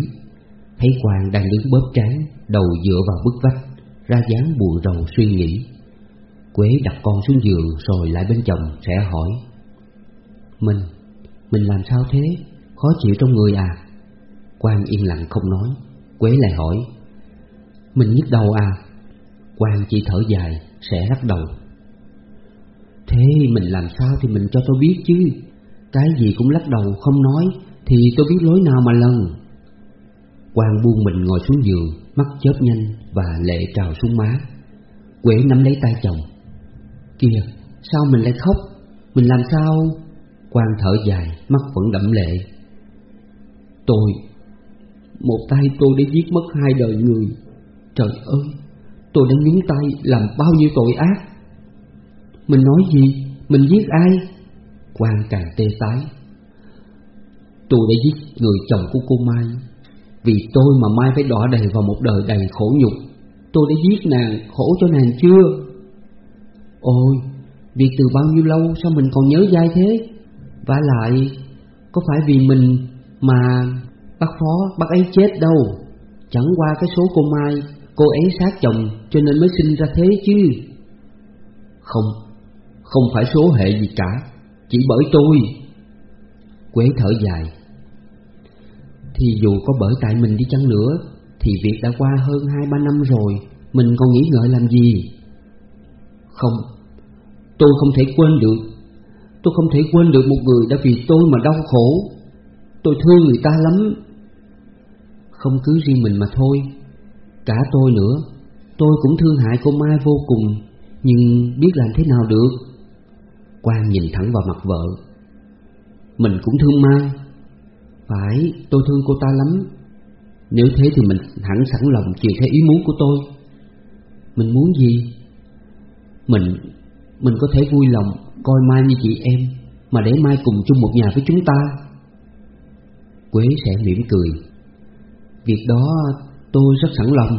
Thấy Quang đang đứng bóp trán Đầu dựa vào bức vách Ra dáng buồn rầu suy nghĩ. Quế đặt con xuống giường Rồi lại bên chồng sẽ hỏi Mình, mình làm sao thế? Khó chịu trong người à? Quang yên lặng không nói. Quế lại hỏi Mình nhức đầu à? Quang chỉ thở dài Sẽ lắc đầu. Thế mình làm sao thì mình cho tôi biết chứ? Cái gì cũng lắc đầu không nói Thì tôi biết lối nào mà lần. Quang buông mình ngồi xuống giường, Mắt chớp nhanh và lệ trào xuống má. Quế nắm lấy tay chồng. Kìa, sao mình lại khóc? Mình làm sao? Quang thở dài, mắt vẫn đẫm lệ. Tôi, Một tay tôi đã giết mất hai đời người. Trời ơi, Tôi đã nhúng tay làm bao nhiêu tội ác. Mình nói gì? Mình giết ai? Quang càng tê tái. Tôi đã giết người chồng của cô Mai. Vì tôi mà Mai phải đọa đầy vào một đời đầy khổ nhục. Tôi đã giết nàng, khổ cho nàng chưa? Ôi, việc từ bao nhiêu lâu sao mình còn nhớ dai thế? Và lại, có phải vì mình mà bác phó, bác ấy chết đâu? Chẳng qua cái số cô Mai Cô ấy sát chồng cho nên mới sinh ra thế chứ. Không Không phải số hệ gì cả Chỉ bởi tôi. Quế thở dài. Thì dù có bởi tại mình đi chăng nữa, Thì việc đã qua hơn hai, ba năm rồi, Mình còn nghĩ ngợi làm gì? Không, Tôi không thể quên được. Tôi không thể quên được một người đã vì tôi mà đau khổ. Tôi thương người ta lắm. Không cứ riêng mình mà thôi, Cả tôi nữa. Tôi cũng thương hại cô Mai vô cùng, Nhưng biết làm thế nào được? Quang nhìn thẳng vào mặt vợ. Mình cũng thương Mai. Phải, tôi thương cô ta lắm. Nếu thế thì mình hẳn sẵn lòng chiều theo ý muốn của tôi. Mình muốn gì? Mình Mình có thể vui lòng coi Mai như chị em, Mà để Mai cùng chung một nhà với chúng ta. Quế sẽ mỉm cười. Việc đó tôi rất sẵn lòng,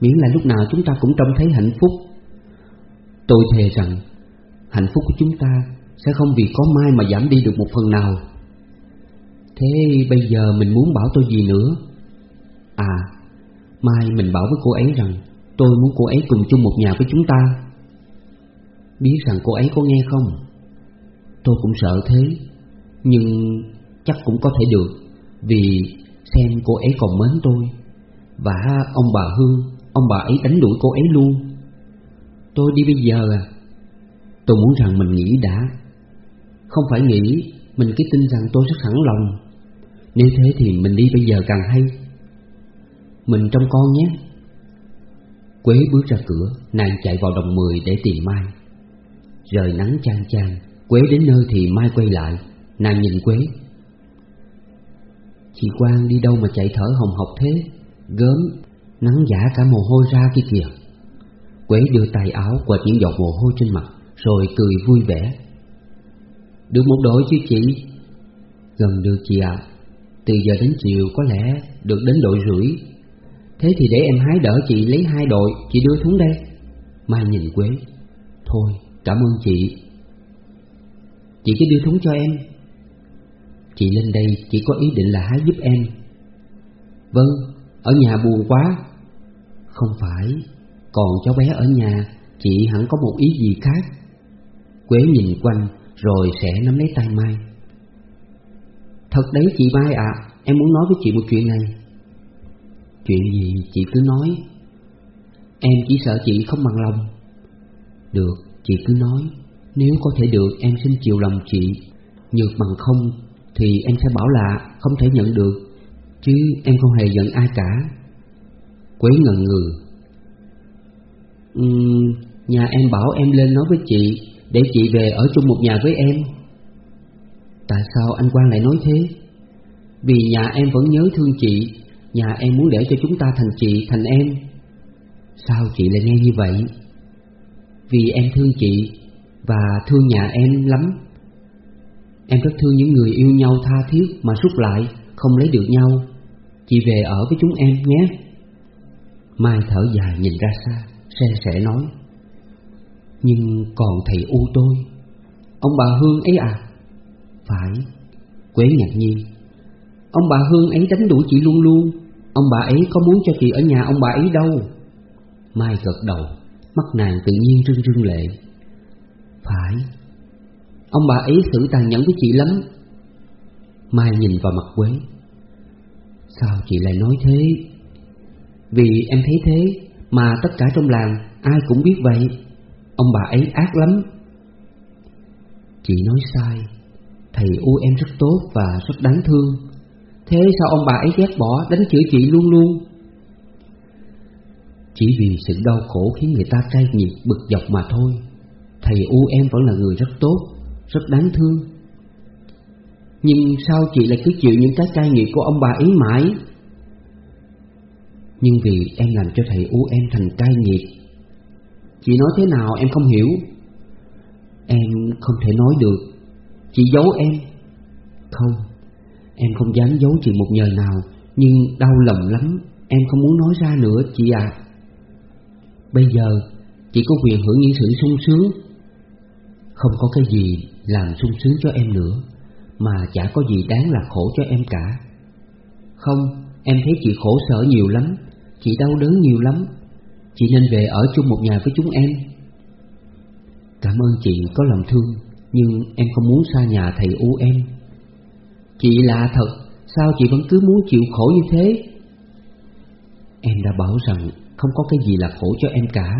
Miễn là lúc nào chúng ta cũng trông thấy hạnh phúc. Tôi thề rằng Hạnh phúc của chúng ta Sẽ không vì có Mai mà giảm đi được một phần nào. Thế bây giờ mình muốn bảo tôi gì nữa? À Mai mình bảo với cô ấy rằng Tôi muốn cô ấy cùng chung một nhà với chúng ta. Biết rằng cô ấy có nghe không? Tôi cũng sợ thế, Nhưng chắc cũng có thể được, Vì xem cô ấy còn mến tôi. Và ông bà Hương, Ông bà ấy đánh đuổi cô ấy luôn. Tôi đi bây giờ à? Tôi muốn rằng mình nghĩ đã. Không phải nghĩ, Mình cứ tin rằng tôi rất sẵn lòng. Nếu thế thì mình đi bây giờ càng hay. Mình trông con nhé. Quế bước ra cửa, Nàng chạy vào đồng mười để tìm Mai. Rời nắng chang chang, Quế đến nơi thì Mai quay lại. Nàng nhìn Quế. Chị Quang đi đâu mà chạy thở hồng hộc thế? Gớm, Nắng giả cả mồ hôi ra kia kìa. Quế đưa tay áo quệt những giọt mồ hôi trên mặt, Rồi cười vui vẻ. Được một đội chứ chị? Gần được chị ạ. Từ giờ đến chiều có lẽ được đến đội rưỡi. Thế thì để em hái đỡ chị lấy hai đội Chị đưa xuống đây. Mai nhìn Quế. Thôi cảm ơn chị. Chị cứ đưa thúng cho em. Chị lên đây chỉ có ý định là hái giúp em. Vâng, ở nhà buồn quá. Không phải, còn cháu bé ở nhà Chị hẳn có một ý gì khác. Quế nhìn quanh Rồi sẽ nắm lấy tay Mai. Thật đấy chị Mai ạ. Em muốn nói với chị một chuyện này. Chuyện gì chị cứ nói. Em chỉ sợ chị không bằng lòng. Được, chị cứ nói. Nếu có thể được em xin chiều lòng chị. Nhược bằng không Thì em sẽ bảo là không thể nhận được. Chứ em không hề giận ai cả. Quế ngần ngừ. Uhm, Nhà em bảo em lên nói với chị Để chị về ở chung một nhà với em. Tại sao anh Quang lại nói thế? Vì nhà em vẫn nhớ thương chị, Nhà em muốn để cho chúng ta thành chị, thành em. Sao chị lại nghe như vậy? Vì em thương chị Và thương nhà em lắm. Em rất thương những người yêu nhau tha thiết Mà rút lại, Không lấy được nhau. Chị về ở với chúng em nhé. Mai thở dài nhìn ra xa, Xe sẻ nói. Nhưng còn thầy U tôi, Ông bà Hương ấy à? Phải. Quế ngạc nhiên. Ông bà Hương ấy đánh đuổi chị luôn luôn. Ông bà ấy có muốn cho chị ở nhà ông bà ấy đâu. Mai gật đầu, Mắt nàng tự nhiên rưng rưng lệ. Phải. Ông bà ấy xử tàn nhẫn với chị lắm. Mai nhìn vào mặt Quế. Sao chị lại nói thế? Vì em thấy thế Mà tất cả trong làng Ai cũng biết vậy. Ông bà ấy ác lắm. Chị nói sai. Thầy u em rất tốt và rất đáng thương. Thế sao ông bà ấy ghét bỏ Đánh chửi chị luôn luôn? Chỉ vì sự đau khổ Khiến người ta cay nghiệt bực dọc mà thôi. Thầy u em vẫn là người rất tốt, Rất đáng thương. Nhưng sao chị lại cứ chịu những cái cay nghiệt của ông bà ấy mãi? Nhưng vì em làm cho thầy u em thành cay nghiệt Chị nói thế nào em không hiểu. Em không thể nói được. Chị giấu em. Không Em không dám giấu chị một nhờ nào, Nhưng đau lòng lắm, Em không muốn nói ra nữa, chị ạ. Bây giờ, Chị có quyền hưởng những sự sung sướng. Không có cái gì Làm sung sướng cho em nữa, Mà chả có gì đáng là khổ cho em cả. Không, Em thấy chị khổ sở nhiều lắm, Chị đau đớn nhiều lắm. Chị nên về ở chung một nhà với chúng em. Cảm ơn chị có lòng thương. Nhưng em không muốn xa nhà thầy U em. Chị lạ thật, Sao chị vẫn cứ muốn chịu khổ như thế? Em đã bảo rằng Không có cái gì là khổ cho em cả.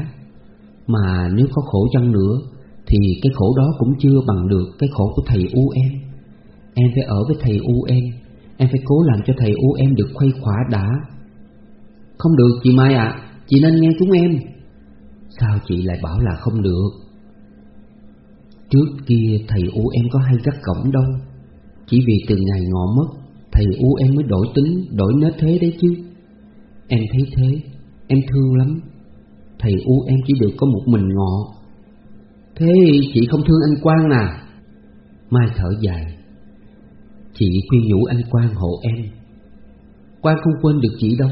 Mà nếu có khổ chăng nữa, Thì cái khổ đó cũng chưa bằng được Cái khổ của thầy U em. Em phải ở với thầy U em. Em phải cố làm cho thầy U em được khuây khỏa đã. Không được chị Mai ạ à, Chị nên nghe chúng em. Sao chị lại bảo là không được? Trước kia thầy U em có hay gắt cổng đâu. Chỉ vì từ ngày ngọ mất Thầy U em mới đổi tính, đổi nết thế đấy chứ. Em thấy thế, em thương lắm. Thầy U em chỉ được có một mình ngọ. Thế chị không thương anh Quang à? Mai thở dài. Chị khuyên nhủ anh Quang hộ em. Quang không quên được chị đâu.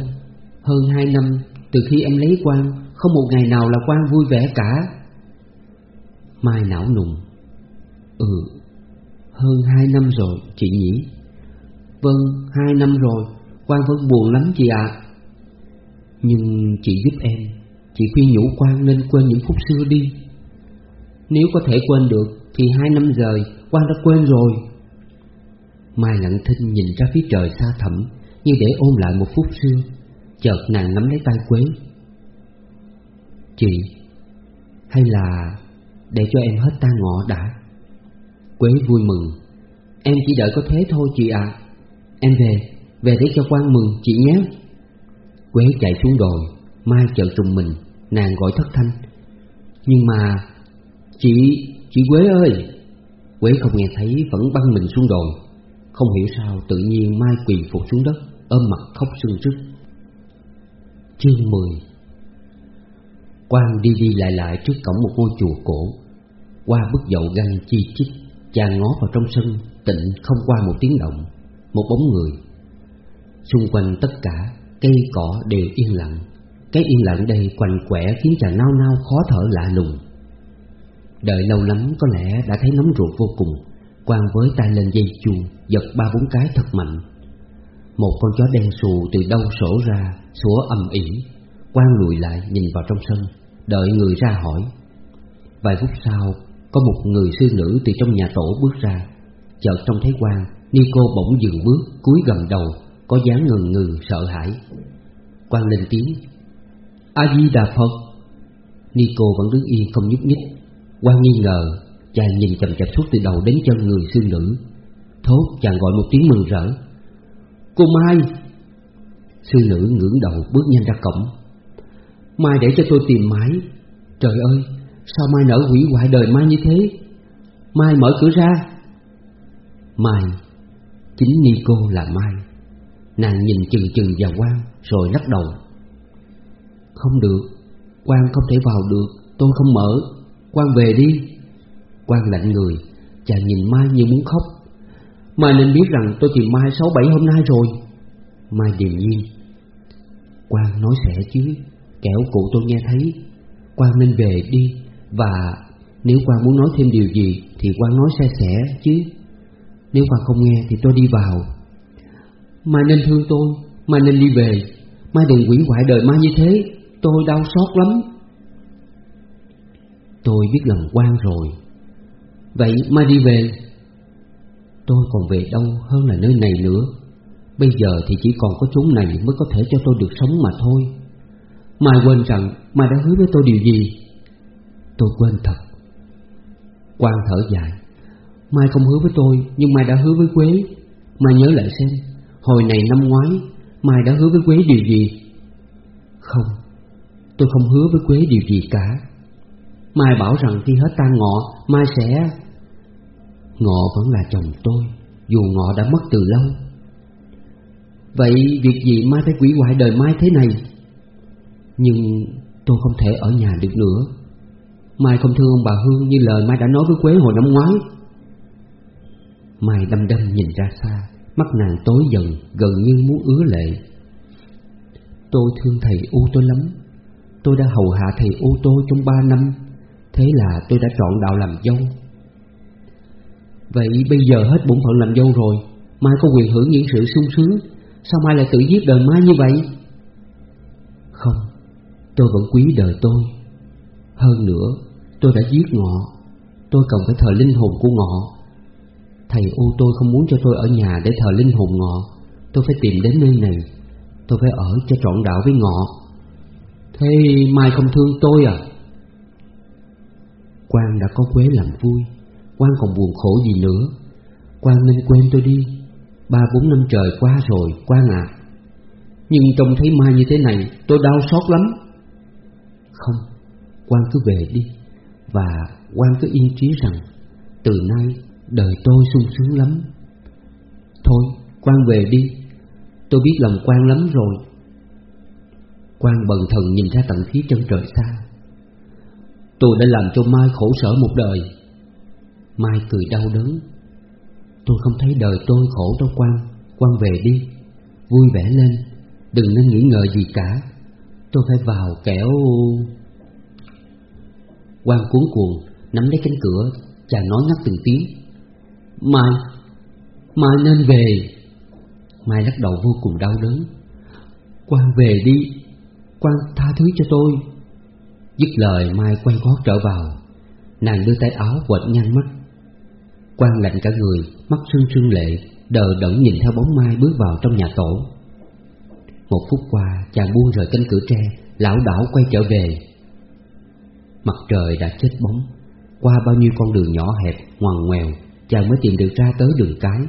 Hơn hai năm từ khi em lấy Quang Không một ngày nào là Quang vui vẻ cả. Mai não nùng. Ừ Hơn hai năm rồi, chị nhỉ? Vâng hai năm rồi, Quang vẫn buồn lắm chị ạ. Nhưng chị giúp em, Chị khuyên nhủ Quang nên quên những phút xưa đi. Nếu có thể quên được Thì hai năm rời, Quang đã quên rồi. Mai lặng thinh nhìn ra phía trời xa thẳm, Như để ôm lại một phút xưa, Chợt nàng nắm lấy tay Quế. Chị, Hay là Để cho em hết ta ngọ đã? Quế vui mừng. Em chỉ đợi có thế thôi chị ạ. Em về Về để cho quan mừng chị nhé. Quế chạy xuống đồi Mai chợt trùng mình Nàng gọi thất thanh. Nhưng mà Chị, chị Quế ơi! Quế không nghe thấy vẫn băng mình xuống đồi. Không hiểu sao tự nhiên Mai quỳ phục xuống đất Ôm mặt khóc sưng rứt Chương 10 Quang đi đi lại lại trước cổng một ngôi chùa cổ. Qua bức dậu găng chi chít. Chàng ngó vào trong sân, Tịnh không qua một tiếng động. Một bóng người. Xung quanh tất cả, Cây cỏ đều yên lặng. Cái yên lặng đây quanh quẻ khiến chàng nao nao khó thở lạ lùng. Đợi lâu lắm có lẽ đã thấy nóng ruột vô cùng, Quang với tay lên dây chuông, Giật ba bốn cái thật mạnh. Một con chó đen xù từ đâu sổ ra Sủa âm ỉ Quang lùi lại, nhìn vào trong sân, Đợi người ra hỏi. Vài phút sau có một người sư nữ từ trong nhà tổ bước ra. Chợt trong thấy Quang, Nico bỗng dừng bước, cúi gầm đầu, Có dáng ngừng ngừ sợ hãi. Quang lên tiếng. A-di-đà Phật. Nico vẫn đứng yên không nhúc nhích. Quang nghi ngờ, Chàng nhìn chầm chập suốt từ đầu đến chân người sư nữ. Thốt, chàng gọi một tiếng mừng rỡ. Cô Mai. Sư nữ ngưỡng đầu bước nhanh ra cổng. Mai để cho tôi tìm mãi Trời ơi Sao Mai nở hủy hoại đời Mai như thế? Mai mở cửa ra. Mai, Chính Nico là Mai. Nàng nhìn chừng chừng vào quan Rồi lắc đầu. Không được quan không thể vào được, Tôi không mở. Quan về đi. Quan lạnh người, Chàng nhìn Mai như muốn khóc. Mai nên biết rằng tôi tìm Mai sáu bảy hôm nay rồi. Mai điềm nhiên. Quan nói sẽ chứ, Kẻo cụ tôi nghe thấy. Quan nên về đi. Và nếu Quang muốn nói thêm điều gì Thì Quang nói xe sẻ chứ. Nếu Quang không nghe thì tôi đi vào. Mai nên thương tôi, Mai nên đi về. Mai đừng quỷ hoại đời Mai như thế, Tôi đau xót lắm. Tôi biết lòng Quang rồi. Vậy Mai đi về. Tôi còn về đâu hơn là nơi này nữa. Bây giờ thì chỉ còn có chốn này mới có thể cho tôi được sống mà thôi. Mai quên rằng Mai đã hứa với tôi điều gì. Tôi quên thật. Quang thở dài. Mai không hứa với tôi, Nhưng Mai đã hứa với Quế. Mai nhớ lại xem, Hồi này năm ngoái, Mai đã hứa với Quế điều gì? Không, Tôi không hứa với Quế điều gì cả. Mai bảo rằng khi hết tan ngọ, Mai sẽ Ngọ vẫn là chồng tôi, Dù Ngọ đã mất từ lâu. Vậy việc gì Mai phải quỷ hoại đời Mai thế này? Nhưng tôi không thể ở nhà được nữa. Mai không thương ông bà Hương như lời Mai đã nói với Quế hồi năm ngoái. Mai đâm đâm nhìn ra xa, Mắt nàng tối dần, gần như muốn ứa lệ. Tôi thương thầy U tôi lắm. Tôi đã hầu hạ thầy U tôi trong ba năm. Thế là tôi đã chọn đạo làm dâu. Vậy bây giờ hết bổn phận làm dâu rồi. Mai có quyền hưởng những sự sung sướng. Sao Mai lại tự giết đời Mai như vậy? Không, Tôi vẫn quý đời tôi. Hơn nữa tôi đã giết ngọ. Tôi cần phải thờ linh hồn của ngọ. Thầy ô, tôi không muốn cho tôi ở nhà để thờ linh hồn ngọ. Tôi phải tìm đến nơi này. Tôi phải ở cho trọn đạo với ngọ. Thế Mai không thương tôi à? Quang đã có quế làm vui. Quang còn buồn khổ gì nữa? Quang nên quên tôi đi. Ba bốn năm trời qua rồi, Quang à. Nhưng trông thấy Mai như thế này, Tôi đau xót lắm. Không, Quang cứ về đi. Và quan cứ yên trí rằng, Từ nay đời tôi sung sướng lắm. Thôi, quan về đi. Tôi biết lòng quan lắm rồi. Quan bần thần nhìn ra tận phía chân trời xa. Tôi đã làm cho Mai khổ sở một đời. Mai cười đau đớn. Tôi không thấy đời tôi khổ đâu, quan. Quan về đi. Vui vẻ lên. Đừng nên nghĩ ngợi gì cả. Tôi phải vào kẻo Quang cuốn cuồng, Nắm lấy cánh cửa Chàng nói ngắt từng tiếng. Mai Mai nên về. Mai lắc đầu vô cùng đau đớn. Quang về đi, Quang tha thứ cho tôi. Dứt lời, Mai quay gót trở vào. Nàng đưa tay áo quệt nhanh mắt. Quang lạnh cả người, Mắt sưng sưng lệ, Đờ đẫn nhìn theo bóng Mai bước vào trong nhà tổ. Một phút qua, chàng buông rời cánh cửa tre, Lão đảo quay trở về. Mặt trời đã chết bóng Qua bao nhiêu con đường nhỏ hẹp Ngoằn ngoèo Chàng mới tìm được ra tới đường cái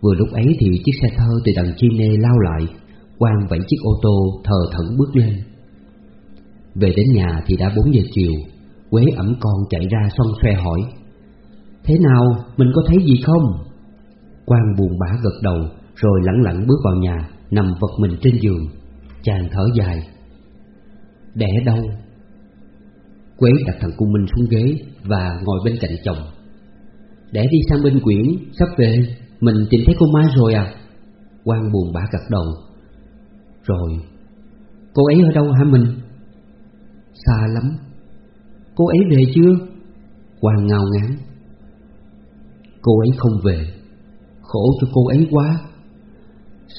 Vừa lúc ấy thì chiếc xe thơ từ đằng chi nê lao lại Quang vẫy chiếc ô tô thờ thẫn bước lên Về đến nhà thì đã bốn giờ chiều Quế ẩm con chạy ra xoăn xoe hỏi Thế nào, mình có thấy gì không? Quang buồn bã gật đầu Rồi lẳng lặng bước vào nhà Nằm vật mình trên giường Chàng thở dài Đẻ đâu? Quế đặt thằng cung Minh xuống ghế Và ngồi bên cạnh chồng. Để đi sang bên quyển, Sắp về, Mình tìm thấy cô Mai rồi à? Quang buồn bã gật đầu. Rồi, Cô ấy ở đâu hả mình? Xa lắm. Cô ấy về chưa? Quang ngao ngán. Cô ấy không về. Khổ cho cô ấy quá.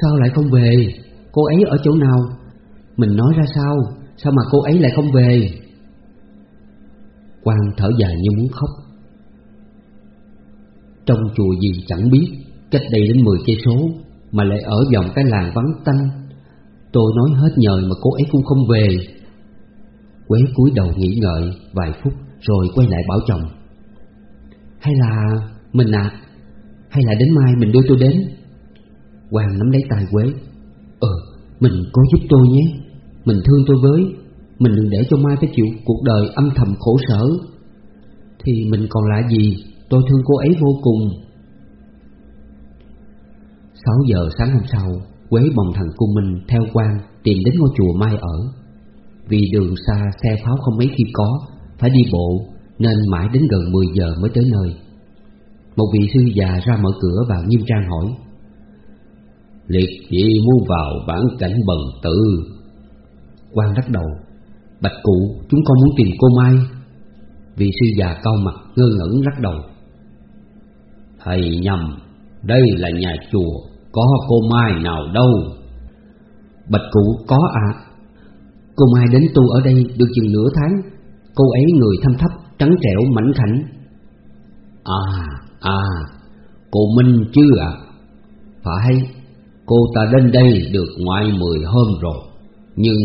Sao lại không về? Cô ấy ở chỗ nào? Mình nói ra sao? Sao mà cô ấy lại không về? Quang thở dài như muốn khóc. Trong chùa gì chẳng biết, Cách đây đến 10 cây số, Mà lại ở vòng cái làng vắng tanh. Tôi nói hết nhời mà cô ấy cũng không về. Quế cúi đầu nghĩ ngợi vài phút Rồi quay lại bảo chồng. Hay là mình à? Hay là đến mai mình đưa tôi đến? Hoàng nắm lấy tay Quế. Ờ mình có giúp tôi nhé. Mình thương tôi với. Mình đừng để cho Mai phải chịu cuộc đời âm thầm khổ sở. Thì mình còn lại gì? Tôi thương cô ấy vô cùng. Sáu giờ sáng hôm sau, Quế bồng thằng cung Minh theo quan Tìm đến ngôi chùa Mai ở. Vì đường xa xe pháo không mấy khi có, Phải đi bộ Nên mãi đến gần 10 giờ mới tới nơi. Một vị sư già ra mở cửa vào nghiêm trang hỏi, Liệt gì muốn vào bản cảnh bần tử quan đắc đầu Bạch cụ chúng con muốn tìm cô Mai. Vị sư già cao mặt ngơ ngẩn lắc đầu. Thầy nhầm Đây là nhà chùa Có cô Mai nào đâu. Bạch cụ có à. Cô Mai đến tu ở đây được chừng nửa tháng. Cô ấy người thâm thấp Trắng trẻo mảnh khảnh. À À, cô Minh chứ ạ? À? Phải, cô ta đến đây được ngoài mười hôm rồi, nhưng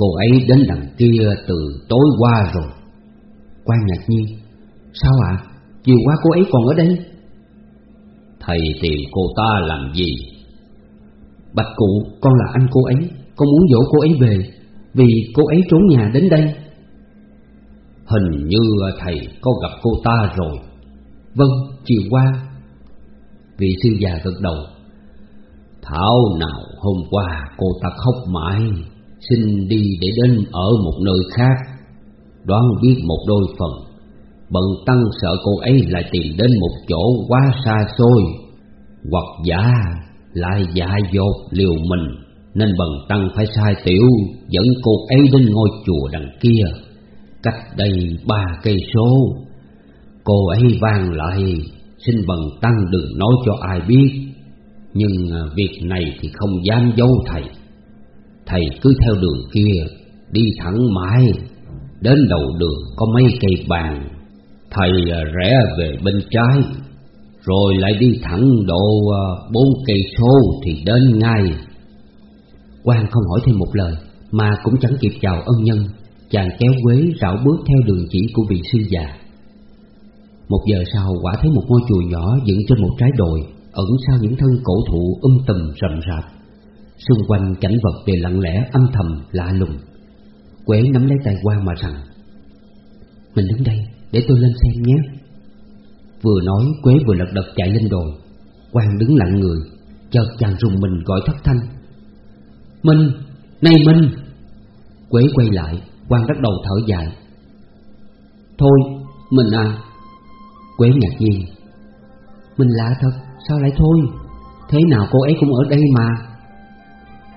cô ấy đến đằng kia từ tối qua rồi. Quan ngạc nhiên, sao ạ? À? Chiều qua cô ấy còn ở đây? Thầy tìm cô ta làm gì? Bạch cụ, con là anh cô ấy, con muốn dỗ cô ấy về, vì cô ấy trốn nhà đến đây. Hình như thầy có gặp cô ta rồi. Vâng, chiều qua Vị sư già gật đầu Thảo nào hôm qua cô ta khóc mãi Xin đi để đến ở một nơi khác. Đoán biết một đôi phần. Bận tăng sợ cô ấy lại tìm đến một chỗ quá xa xôi. Hoặc giả lại dại dột liều mình, Nên bần tăng phải sai tiểu Dẫn cô ấy đến ngôi chùa đằng kia. Cách đây ba cây số, Cô ấy vang lại, Xin bần tăng đừng nói cho ai biết, Nhưng à, việc này thì không dám giấu thầy. Thầy cứ theo đường kia, Đi thẳng mãi. Đến đầu đường có mấy cây bàn. Thầy à, rẽ về bên trái, Rồi lại đi thẳng độ à, bốn cây số thì đến ngay. Quan không hỏi thêm một lời, Mà cũng chẳng kịp chào ân nhân. Chàng kéo quế rảo bước theo đường chỉ của vị sư già. Một giờ sau, quả thấy một ngôi chùa nhỏ dựng trên một trái đồi, Ẩn sau những thân cổ thụ um tùm rậm rạp. Xung quanh cảnh vật đều lặng lẽ âm thầm lạ lùng. Quế nắm lấy tay quan mà rằng Mình đứng đây để tôi lên xem nhé. Vừa nói Quế vừa lật đật chạy lên đồi. Quan đứng lặng người Chợt chàng rùng mình gọi thất thanh. Minh, này Minh! Quế quay lại quan bắt đầu thở dài. Thôi, mình à. Quế ngạc nhiên. Mình lạ thật, sao lại thôi? Thế nào cô ấy cũng ở đây mà?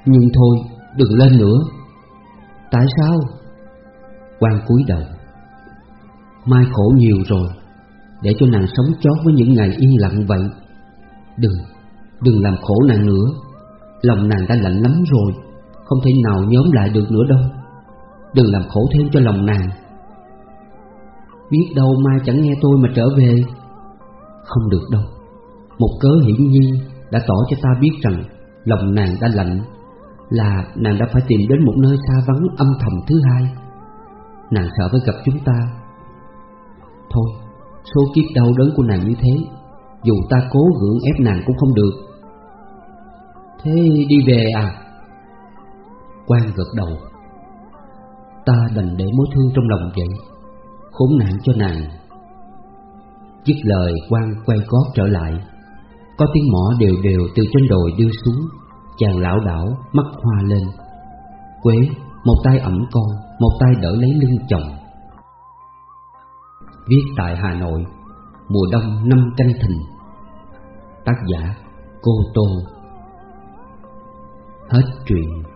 Nhưng thôi, đừng lên nữa. Tại sao? Quan cúi đầu. Mai khổ nhiều rồi Để cho nàng sống chót với những ngày yên lặng vậy. Đừng, đừng làm khổ nàng nữa. Lòng nàng đã lạnh lắm rồi Không thể nào nhóm lại được nữa đâu. Đừng làm khổ thêm cho lòng nàng. Biết đâu mai chẳng nghe tôi mà trở về. Không được đâu. Một cớ hiển nhiên đã tỏ cho ta biết rằng Lòng nàng đã lạnh. Là nàng đã phải tìm đến một nơi xa vắng âm thầm thứ hai. Nàng sợ phải gặp chúng ta. Thôi, Số kiếp đau đớn của nàng như thế, Dù ta cố gượng ép nàng cũng không được. Thế đi về à? Quang gật đầu. Ta đành để mối thương trong lòng vậy, Khốn nạn cho nàng. Dứt lời, Quang quay gót trở lại. Có tiếng mỏ đều đều từ trên đồi đưa xuống. Chàng lão đảo mắt hoa lên, Quế một tay ẩm con, Một tay đỡ lấy lưng chồng. Viết tại Hà Nội, Mùa đông năm canh thìn. Tác giả Cô Tô Hết truyện.